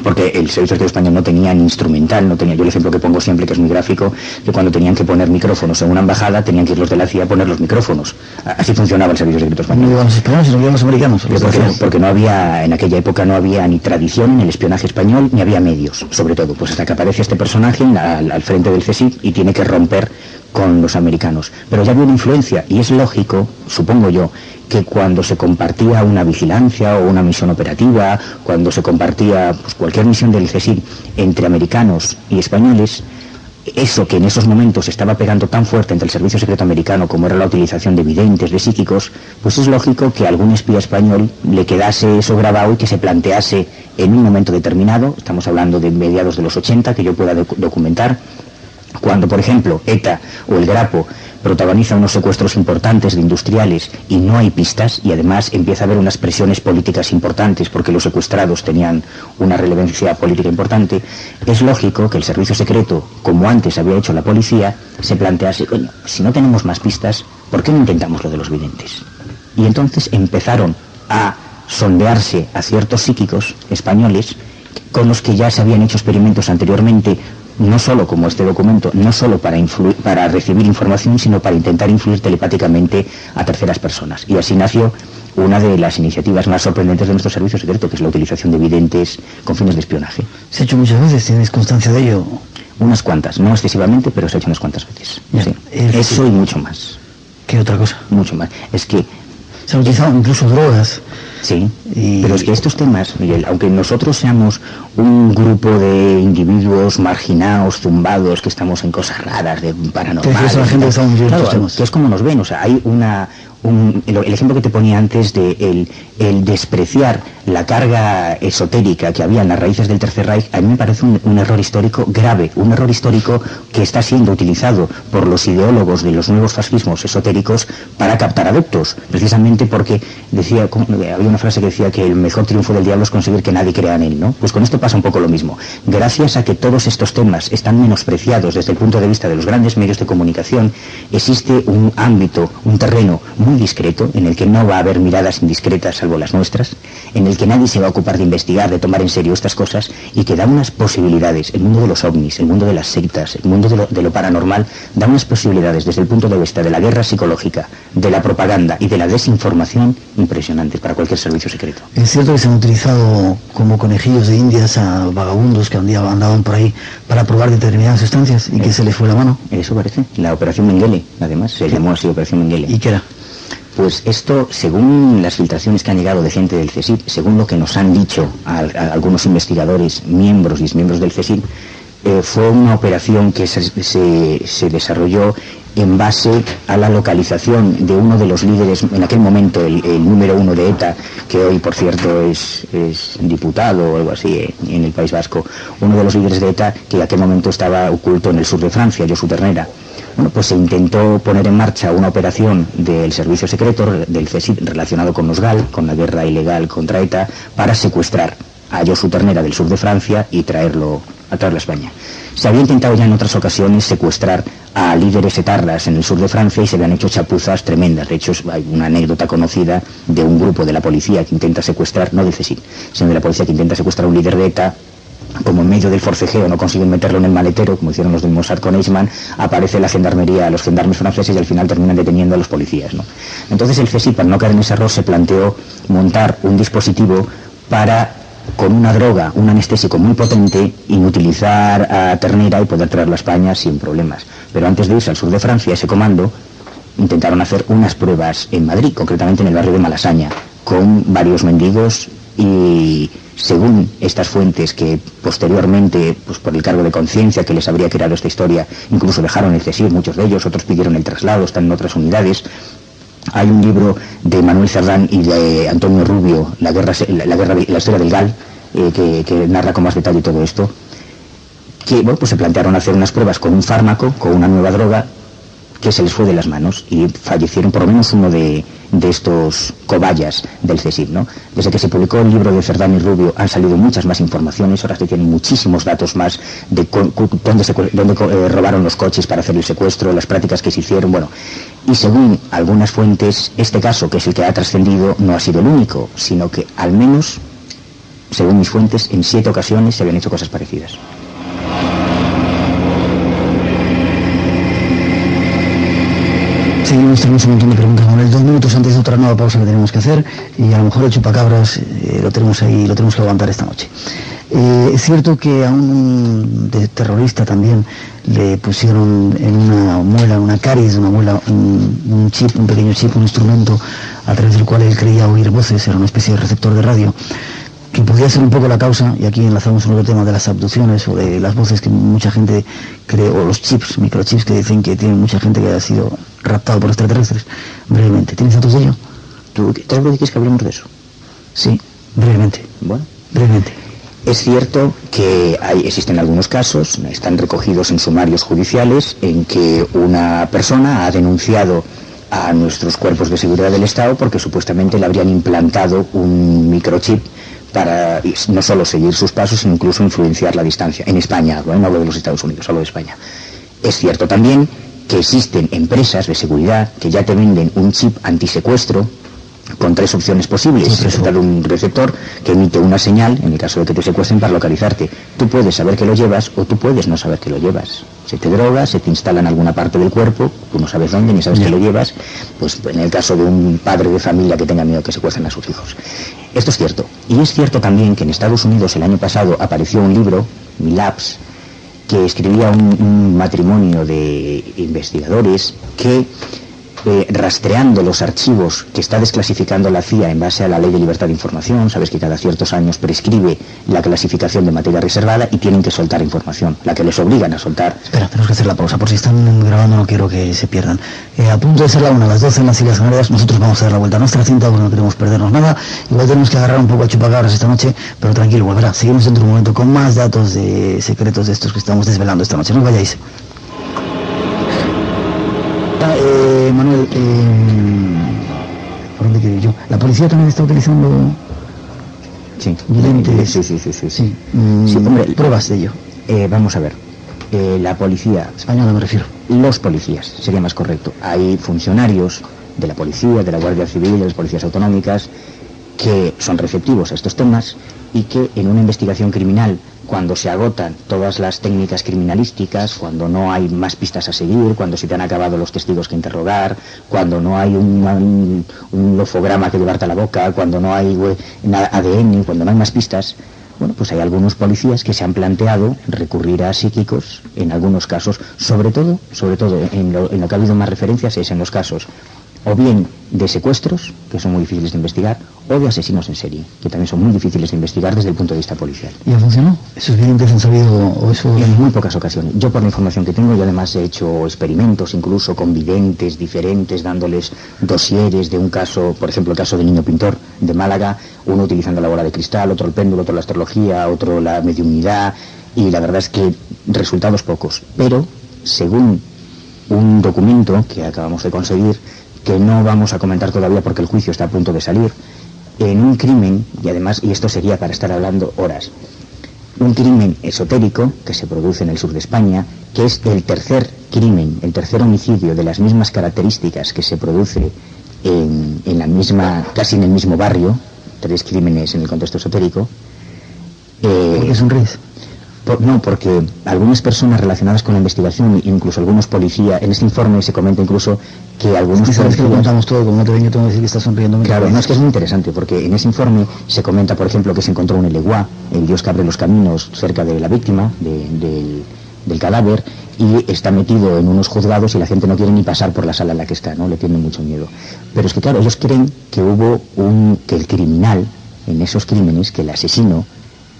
porque el Servicio Secreto Español no tenía ni instrumental, no tenía, yo el ejemplo que pongo siempre, que es muy gráfico, que cuando tenían que poner micrófonos en una embajada, tenían que ir los de la CIA a poner los micrófonos. Así funcionaba el Servicio Secreto Español. No los españoles, sino los americanos. Porque, porque, no había, en aquella época no había ni tradición en el espionaje español, ni había medios, sobre todo. Pues hasta que aparece este personaje al, al frente del CSIC y tiene que romper con los americanos. Pero ya había una influencia y es lógico, supongo yo, que cuando se compartía una vigilancia o una misión operativa, cuando se compartía pues, cualquier misión del CSIC entre americanos y españoles, eso que en esos momentos estaba pegando tan fuerte entre el servicio secreto americano como era la utilización de videntes, de psíquicos, pues es lógico que algún espía español le quedase eso grabado y que se plantease en un momento determinado, estamos hablando de mediados de los 80, que yo pueda documentar, cuando, por ejemplo, ETA o el Grapo protagoniza unos secuestros importantes de industriales y no hay pistas y además empieza a haber unas presiones políticas importantes porque los secuestrados tenían una relevancia política importante, es lógico que el servicio secreto, como antes había hecho la policía, se plantease, coño, si no tenemos más pistas, ¿por qué no intentamos lo de los videntes? Y entonces empezaron a sondearse a ciertos psíquicos españoles con los que ya se habían hecho experimentos anteriormente no solo como este documento, no solo para, para recibir información, sino para intentar influir telepáticamente a terceras personas. Y así nació una de las iniciativas más sorprendentes de nuestro servicio secreto, que es la utilización de videntes con fines de espionaje. Se ha hecho muchas veces, ¿tienes constancia de ello? Unas cuantas, no excesivamente, pero se ha hecho unas cuantas veces. Ya, Sí. el- Eso y mucho más. ¿Qué otra cosa? Mucho más. Es que Se han utilizado incluso drogas. Sí, Y- pero es que estos temas, Miguel, aunque nosotros seamos un grupo de individuos marginados, zumbados, que estamos en cosas raras, de paranormales... Que a la gente que claro, que es como nos ven, o sea, hay una... el, ejemplo que te ponía antes de el, despreciar la carga esotérica que había en las raíces del Tercer Reich, a mí me parece un, error histórico grave, un error histórico que está siendo utilizado por los ideólogos de los nuevos fascismos esotéricos para captar adeptos, precisamente porque decía, había una frase que decía que el mejor triunfo del diablo es conseguir que nadie crea en él, ¿no? Pues con esto pasa un poco lo mismo. Gracias a que todos estos temas están menospreciados desde el punto de vista de los grandes medios de comunicación, existe un ámbito, un terreno discreto en el que no va a haber miradas indiscretas salvo las nuestras, en el que nadie se va a ocupar de investigar, de tomar en serio estas cosas y que da unas posibilidades, el mundo de los ovnis, el mundo de las sectas, el mundo de lo, de lo paranormal, da unas posibilidades desde el punto de vista de la guerra psicológica, de la propaganda y de la desinformación impresionantes para cualquier servicio secreto. Es cierto que se han utilizado como conejillos de indias a vagabundos que andaban, andaban por ahí para probar determinadas sustancias y que se les fue la mano. Eso parece. La operación Mengele, además, se llamó así Operación Mengele. ¿Y qué era? Pues esto, según las filtraciones que han llegado de gente del CSIC, según lo que nos han dicho algunos investigadores, miembros y exmiembros del CSIC, eh, fue una operación que se, desarrolló en base a la localización de uno de los líderes, en aquel momento el, número uno de ETA, que hoy por cierto es, es diputado o algo así eh, en el País Vasco, uno de los líderes de ETA que en aquel momento estaba oculto en el sur de Francia, Josu Ternera. Bueno, pues se intentó poner en marcha una operación del servicio secreto del CSIC relacionado con los GAL, con la guerra ilegal contra ETA, para secuestrar a Josu Ternera del sur de Francia y traerlo a traerlo a España. Se había intentado ya en otras ocasiones secuestrar a líderes etarras en el sur de Francia y se habían hecho chapuzas tremendas. De hecho, hay una anécdota conocida de un grupo de la policía que intenta secuestrar, no del CSIC, sino de la policía que intenta secuestrar a un líder de ETA como en medio del forcejeo no consiguen meterlo en el maletero, como hicieron los del Mossad con Eichmann, aparece la gendarmería, los gendarmes franceses y al final terminan deteniendo a los policías. ¿no? Entonces el CSI, para no caer en ese error, se planteó montar un dispositivo para, con una droga, un anestésico muy potente, inutilizar a Ternera y poder traerlo a España sin problemas. Pero antes de irse al sur de Francia, ese comando intentaron hacer unas pruebas en Madrid, concretamente en el barrio de Malasaña, con varios mendigos y según estas fuentes que posteriormente, pues por el cargo de conciencia que les habría creado esta historia, incluso dejaron el CSIC, muchos de ellos, otros pidieron el traslado, están en otras unidades. Hay un libro de Manuel Cerdán y de Antonio Rubio, La guerra, la guerra, la historia del GAL, eh, que, que narra con más detalle todo esto que bueno, pues se plantearon hacer unas pruebas con un fármaco, con una nueva droga, que se les fue de las manos y fallecieron por lo menos uno de, de estos cobayas del CSIC. Desde que se publicó el libro de Cerdán y Rubio han salido muchas más informaciones, ahora se tienen muchísimos datos más de dónde, dónde eh, robaron los coches para hacer el secuestro, las prácticas que se hicieron, bueno. Y según algunas fuentes, este caso, que es el que ha trascendido, no ha sido el único, sino que al menos, según mis fuentes, en siete ocasiones se habían hecho cosas parecidas. Seguimos, tenemos un montón de preguntas, Manuel. Dos minutos antes de otra nueva pausa que tenemos que hacer y a lo mejor el chupacabras eh, lo tenemos ahí, lo tenemos que aguantar esta noche. Eh, es cierto que a un terrorista también le pusieron en una muela, una caries una muela, un, un chip, un pequeño chip, un instrumento a través del cual él creía oír voces, era una especie de receptor de radio que podría ser un poco la causa, y aquí enlazamos un otro tema de las abducciones o de las voces que mucha gente cree, o los chips, microchips que dicen que tiene mucha gente que ha sido raptado por extraterrestres. Brevemente, ¿tienes datos de ello? ¿Tú te quieres que hablemos de eso? Sí, brevemente, Bueno, brevemente. Es cierto que hay, existen algunos casos, están recogidos en sumarios judiciales, en que una persona ha denunciado a nuestros cuerpos de seguridad del Estado porque supuestamente le habrían implantado un microchip para no solo seguir sus pasos, sino incluso influenciar la distancia. En España, no hablo de los Estados Unidos, hablo de España. Es cierto también que existen empresas de seguridad que ya te venden un chip antisecuestro con tres opciones posibles. Sí, de un receptor que emite una señal, en el caso de que te secuestren, para localizarte. Tú puedes saber que lo llevas o tú puedes no saber que lo llevas. Se te droga, se te instala en alguna parte del cuerpo, tú no sabes dónde ni sabes que lo llevas, pues en el caso de un padre de familia que tenga miedo que secuestren a sus hijos. Esto es cierto. Y es cierto también que en Estados Unidos el año pasado apareció un libro, Milabs, que escribía un, un matrimonio de investigadores que eh, rastreando los archivos que está desclasificando la CIA en base a la ley de libertad de información, sabes que cada ciertos años prescribe la clasificación de materia reservada y tienen que soltar información, la que les obligan a soltar. Espera, tenemos que hacer la pausa. Por si están grabando, no quiero que se pierdan. Eh, a punto de ser la una, a las 12 en las Islas Canarias, nosotros vamos a dar la vuelta a nuestra cinta porque no queremos perdernos nada. Igual tenemos que agarrar un poco a chupacabras esta noche, pero tranquilo, volverá. Seguimos dentro de un momento con más datos de secretos de estos que estamos desvelando esta noche. No os vayáis. Ah, eh, Manuel, eh, ¿por dónde quiero ir yo? La policía también está utilizando Sí, videntes. sí, sí, sí, sí. Sí, mm, Sí, hombre, pruebas de ello. Eh, vamos a ver. Eh, la policía Española me refiero. los policías, sería más correcto. Hay funcionarios de la policía, de la Guardia Civil, de las policías autonómicas, que son receptivos a estos temas y que en una investigación criminal, cuando se agotan todas las técnicas criminalísticas, cuando no hay más pistas a seguir, cuando se te han acabado los testigos que interrogar, cuando no hay un, un, lofograma que llevarte a la boca, cuando no hay nada- ADN, cuando no hay más pistas, bueno, pues hay algunos policías que se han planteado recurrir a psíquicos en algunos casos, sobre todo, sobre todo en lo, en lo que ha habido más referencias es en los casos o bien de secuestros, que son muy difíciles de investigar, o de asesinos en serie, que también son muy difíciles de investigar desde el punto de vista policial. ¿Y ha funcionado? ¿Esos videntes han sabido o eso? En muy pocas ocasiones. Yo por la información que tengo, y además he hecho experimentos incluso con videntes diferentes, dándoles dosieres de un caso, por ejemplo el caso del niño pintor de Málaga, uno utilizando la bola de cristal, otro el péndulo, otro la astrología, otro la mediunidad, y la verdad es que resultados pocos. Pero, según un documento que acabamos de conseguir, que no vamos a comentar todavía porque el juicio está a punto de salir, en un crimen, y además, y esto sería para estar hablando horas, un crimen esotérico que se produce en el sur de España, que es el tercer crimen, el tercer homicidio de las mismas características que se produce en, en la misma, casi en el mismo barrio, tres crímenes en el contexto esotérico. Eh, ¿Por qué sonríes? Por- no, porque algunas personas relacionadas con la investigación, incluso algunos policías, en este informe se comenta incluso que algunos Es que sabes que lo contamos todo, como no te ven, yo tengo que decir que estás sonriendo. Claro, no, es que es muy interesante, porque en ese informe se comenta, por ejemplo, que se encontró un eleguá, el dios que abre los caminos, cerca de la víctima, de- del, del cadáver, y está metido en unos juzgados y la gente no quiere ni pasar por la sala en la que está, ¿no? Le tienen mucho miedo. Pero es que, claro, ellos creen que hubo un, que el criminal, en esos crímenes, que el asesino,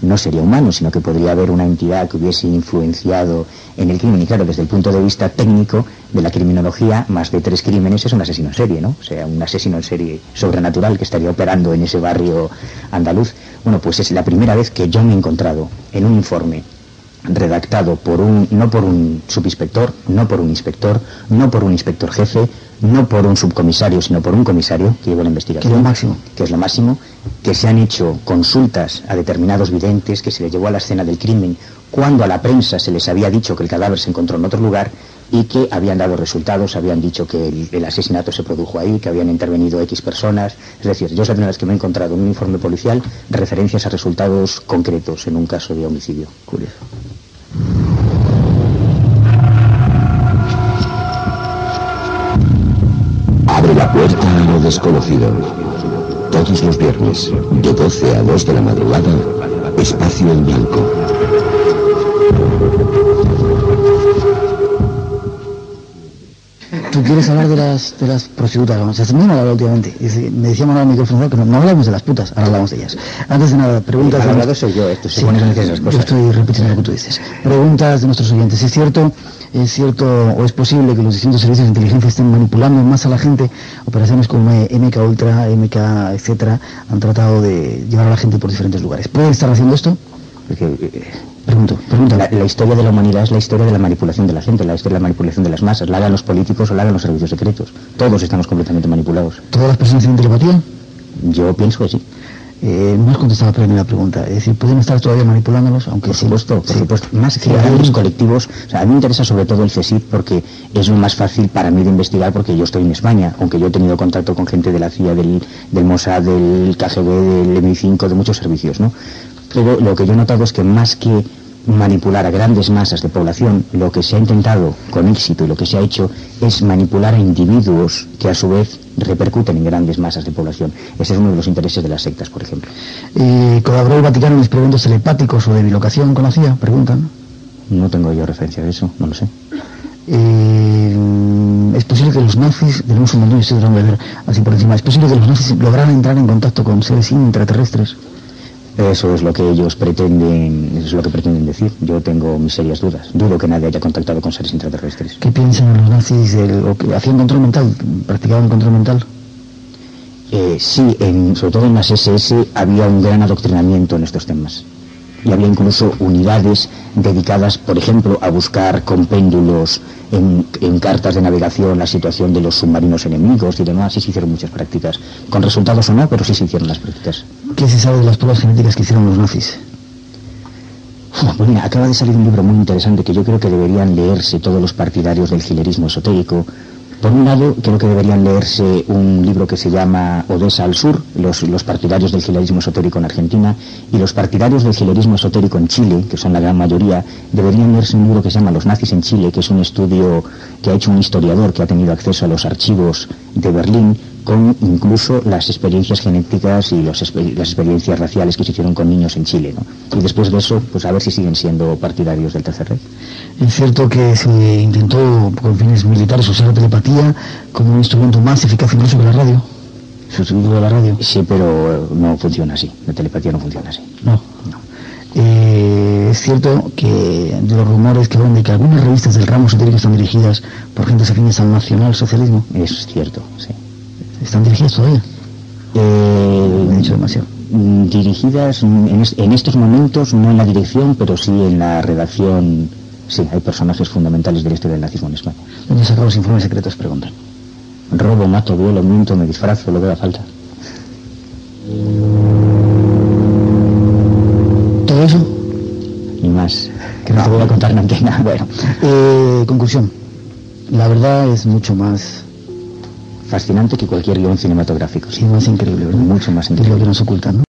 no sería humano, sino que podría haber una entidad que hubiese influenciado en el crimen. Y claro, desde el punto de vista técnico de la criminología, más de tres crímenes es un asesino en serie, ¿no? O sea, un asesino en serie sobrenatural que estaría operando en ese barrio andaluz. Bueno, pues es la primera vez que yo me he encontrado en un informe redactado por un, no por un subinspector, no por un inspector, no por un inspector jefe, no por un subcomisario, sino por un comisario que lleva la investigación. Que es lo máximo. Que es lo máximo, que se han hecho consultas a determinados videntes, que se les llevó a la escena del crimen, cuando a la prensa se les había dicho que el cadáver se encontró en otro lugar y que habían dado resultados, habían dicho que el, el asesinato se produjo ahí, que habían intervenido X personas. Es decir, yo es la primera vez que me he encontrado en un informe policial referencias a resultados concretos en un caso de homicidio. Curioso. Desconocido. Todos los viernes, de 12 a 2 de la madrugada, espacio en blanco. Tú quieres hablar de las, de las prostitutas, vamos, se me hablado últimamente. Me decía Manuel micrófono, pero no hablamos de las putas, ahora hablamos de ellas. Antes de nada, preguntas... El de hablado nuestros- soy yo, esto se Sí, esas Yo cosas. estoy repitiendo lo que tú dices. Preguntas de nuestros oyentes. ¿Es cierto, es cierto o es posible que los distintos servicios de inteligencia estén manipulando más a la gente? Operaciones como eh, MK Ultra, MK, etcétera, han tratado de llevar a la gente por diferentes lugares. ¿Pueden estar haciendo esto? Porque, eh, Pregunto, pregunta. la, la historia de la humanidad es la historia de la manipulación de la gente, la historia de la manipulación de las masas. La hagan los políticos o la hagan los servicios secretos. Todos estamos completamente manipulados. ¿Todas las personas tienen telepatía? Yo pienso que sí. Eh, no has contestado a la primera pregunta. Es decir, ¿pueden estar todavía manipulándolos? Aunque Por sí- supuesto, por sí. supuesto. Más Sí, hay- colectivos, o sea, a mí me interesa sobre todo el CSIC porque es lo más fácil para mí de investigar porque yo estoy en España, aunque yo he tenido contacto con gente de la CIA, del, del Mossad, del KGB, del MI5, de muchos servicios, ¿no? Pero lo que yo he notado es que más que manipular a grandes masas de población, lo que se ha intentado con éxito y lo que se ha hecho es manipular a individuos que a su vez repercuten en grandes masas de población. Ese es uno de los intereses de las sectas, por ejemplo. Eh, ¿Colaboró el Vaticano en experimentos telepáticos o de bilocación con la CIA? Preguntan. No tengo yo referencia de eso, no lo sé. Eh, es posible que los nazis, tenemos un montón de así por encima, es posible que los nazis lograran entrar en contacto con seres intraterrestres. Eso es lo que ellos pretenden, eso es lo que pretenden decir. Yo tengo mis serias dudas. Dudo que nadie haya contactado con seres intraterrestres. ¿Qué piensan los nazis del, o que hacían control mental? ¿Practicaban control mental? Eh, sí, en- sobre todo en las SS había un gran adoctrinamiento en estos temas. Y había incluso unidades dedicadas, por ejemplo, a buscar con péndulos en, en cartas de navegación la situación de los submarinos enemigos y demás. Y se hicieron muchas prácticas. Con resultados o no, pero sí se hicieron las prácticas. ¿Qué se sabe de las pruebas genéticas que hicieron los nazis? Uf, pues mira, acaba de salir un libro muy interesante que yo creo que deberían leerse todos los partidarios del gilerismo esotérico. Por un lado, creo que deberían leerse un libro que se llama Odessa al Sur, los, partidarios del gilerismo esotérico en Argentina, y los partidarios del gilerismo esotérico en Chile, que son la gran mayoría, deberían leerse un libro que se llama Los nazis en Chile, que es un estudio que ha hecho un historiador que ha tenido acceso a los archivos de Berlín, con incluso las experiencias genéticas y los las experiencias raciales que se hicieron con niños en Chile. ¿no? Y después de eso, pues a ver si siguen siendo partidarios del Tercer Reich. Es cierto que se intentó con fines militares usar la telepatía como un instrumento más eficaz incluso que la radio. Sustituto de la radio. Sí, pero no funciona así. La telepatía no funciona así. No. Eh, es cierto que de los rumores que van de que algunas revistas del ramo esotérico están dirigidas por gentes afines al nacionalsocialismo. Es cierto, sí. ¿Están dirigidas todavía? Eh, Me he dicho demasiado. mm, dirigidas mm, en, es- en estos momentos, no en la dirección, pero sí en la redacción. Sí, hay personajes fundamentales de la historia del nazismo en España. ¿Dónde sacan los informes secretos? Preguntan. Robo, mato, duelo, miento, me disfrazo, lo que haga falta. ¿Todo eso? Ni más. Que no te voy a contar en antena. (laughs) Bueno, Eh, conclusión. La verdad es mucho más, fascinante que cualquier guion cinematográfico. sí, más increíble, ¿verdad? Mucho más Es lo increíble. que nos ocultan, ¿no?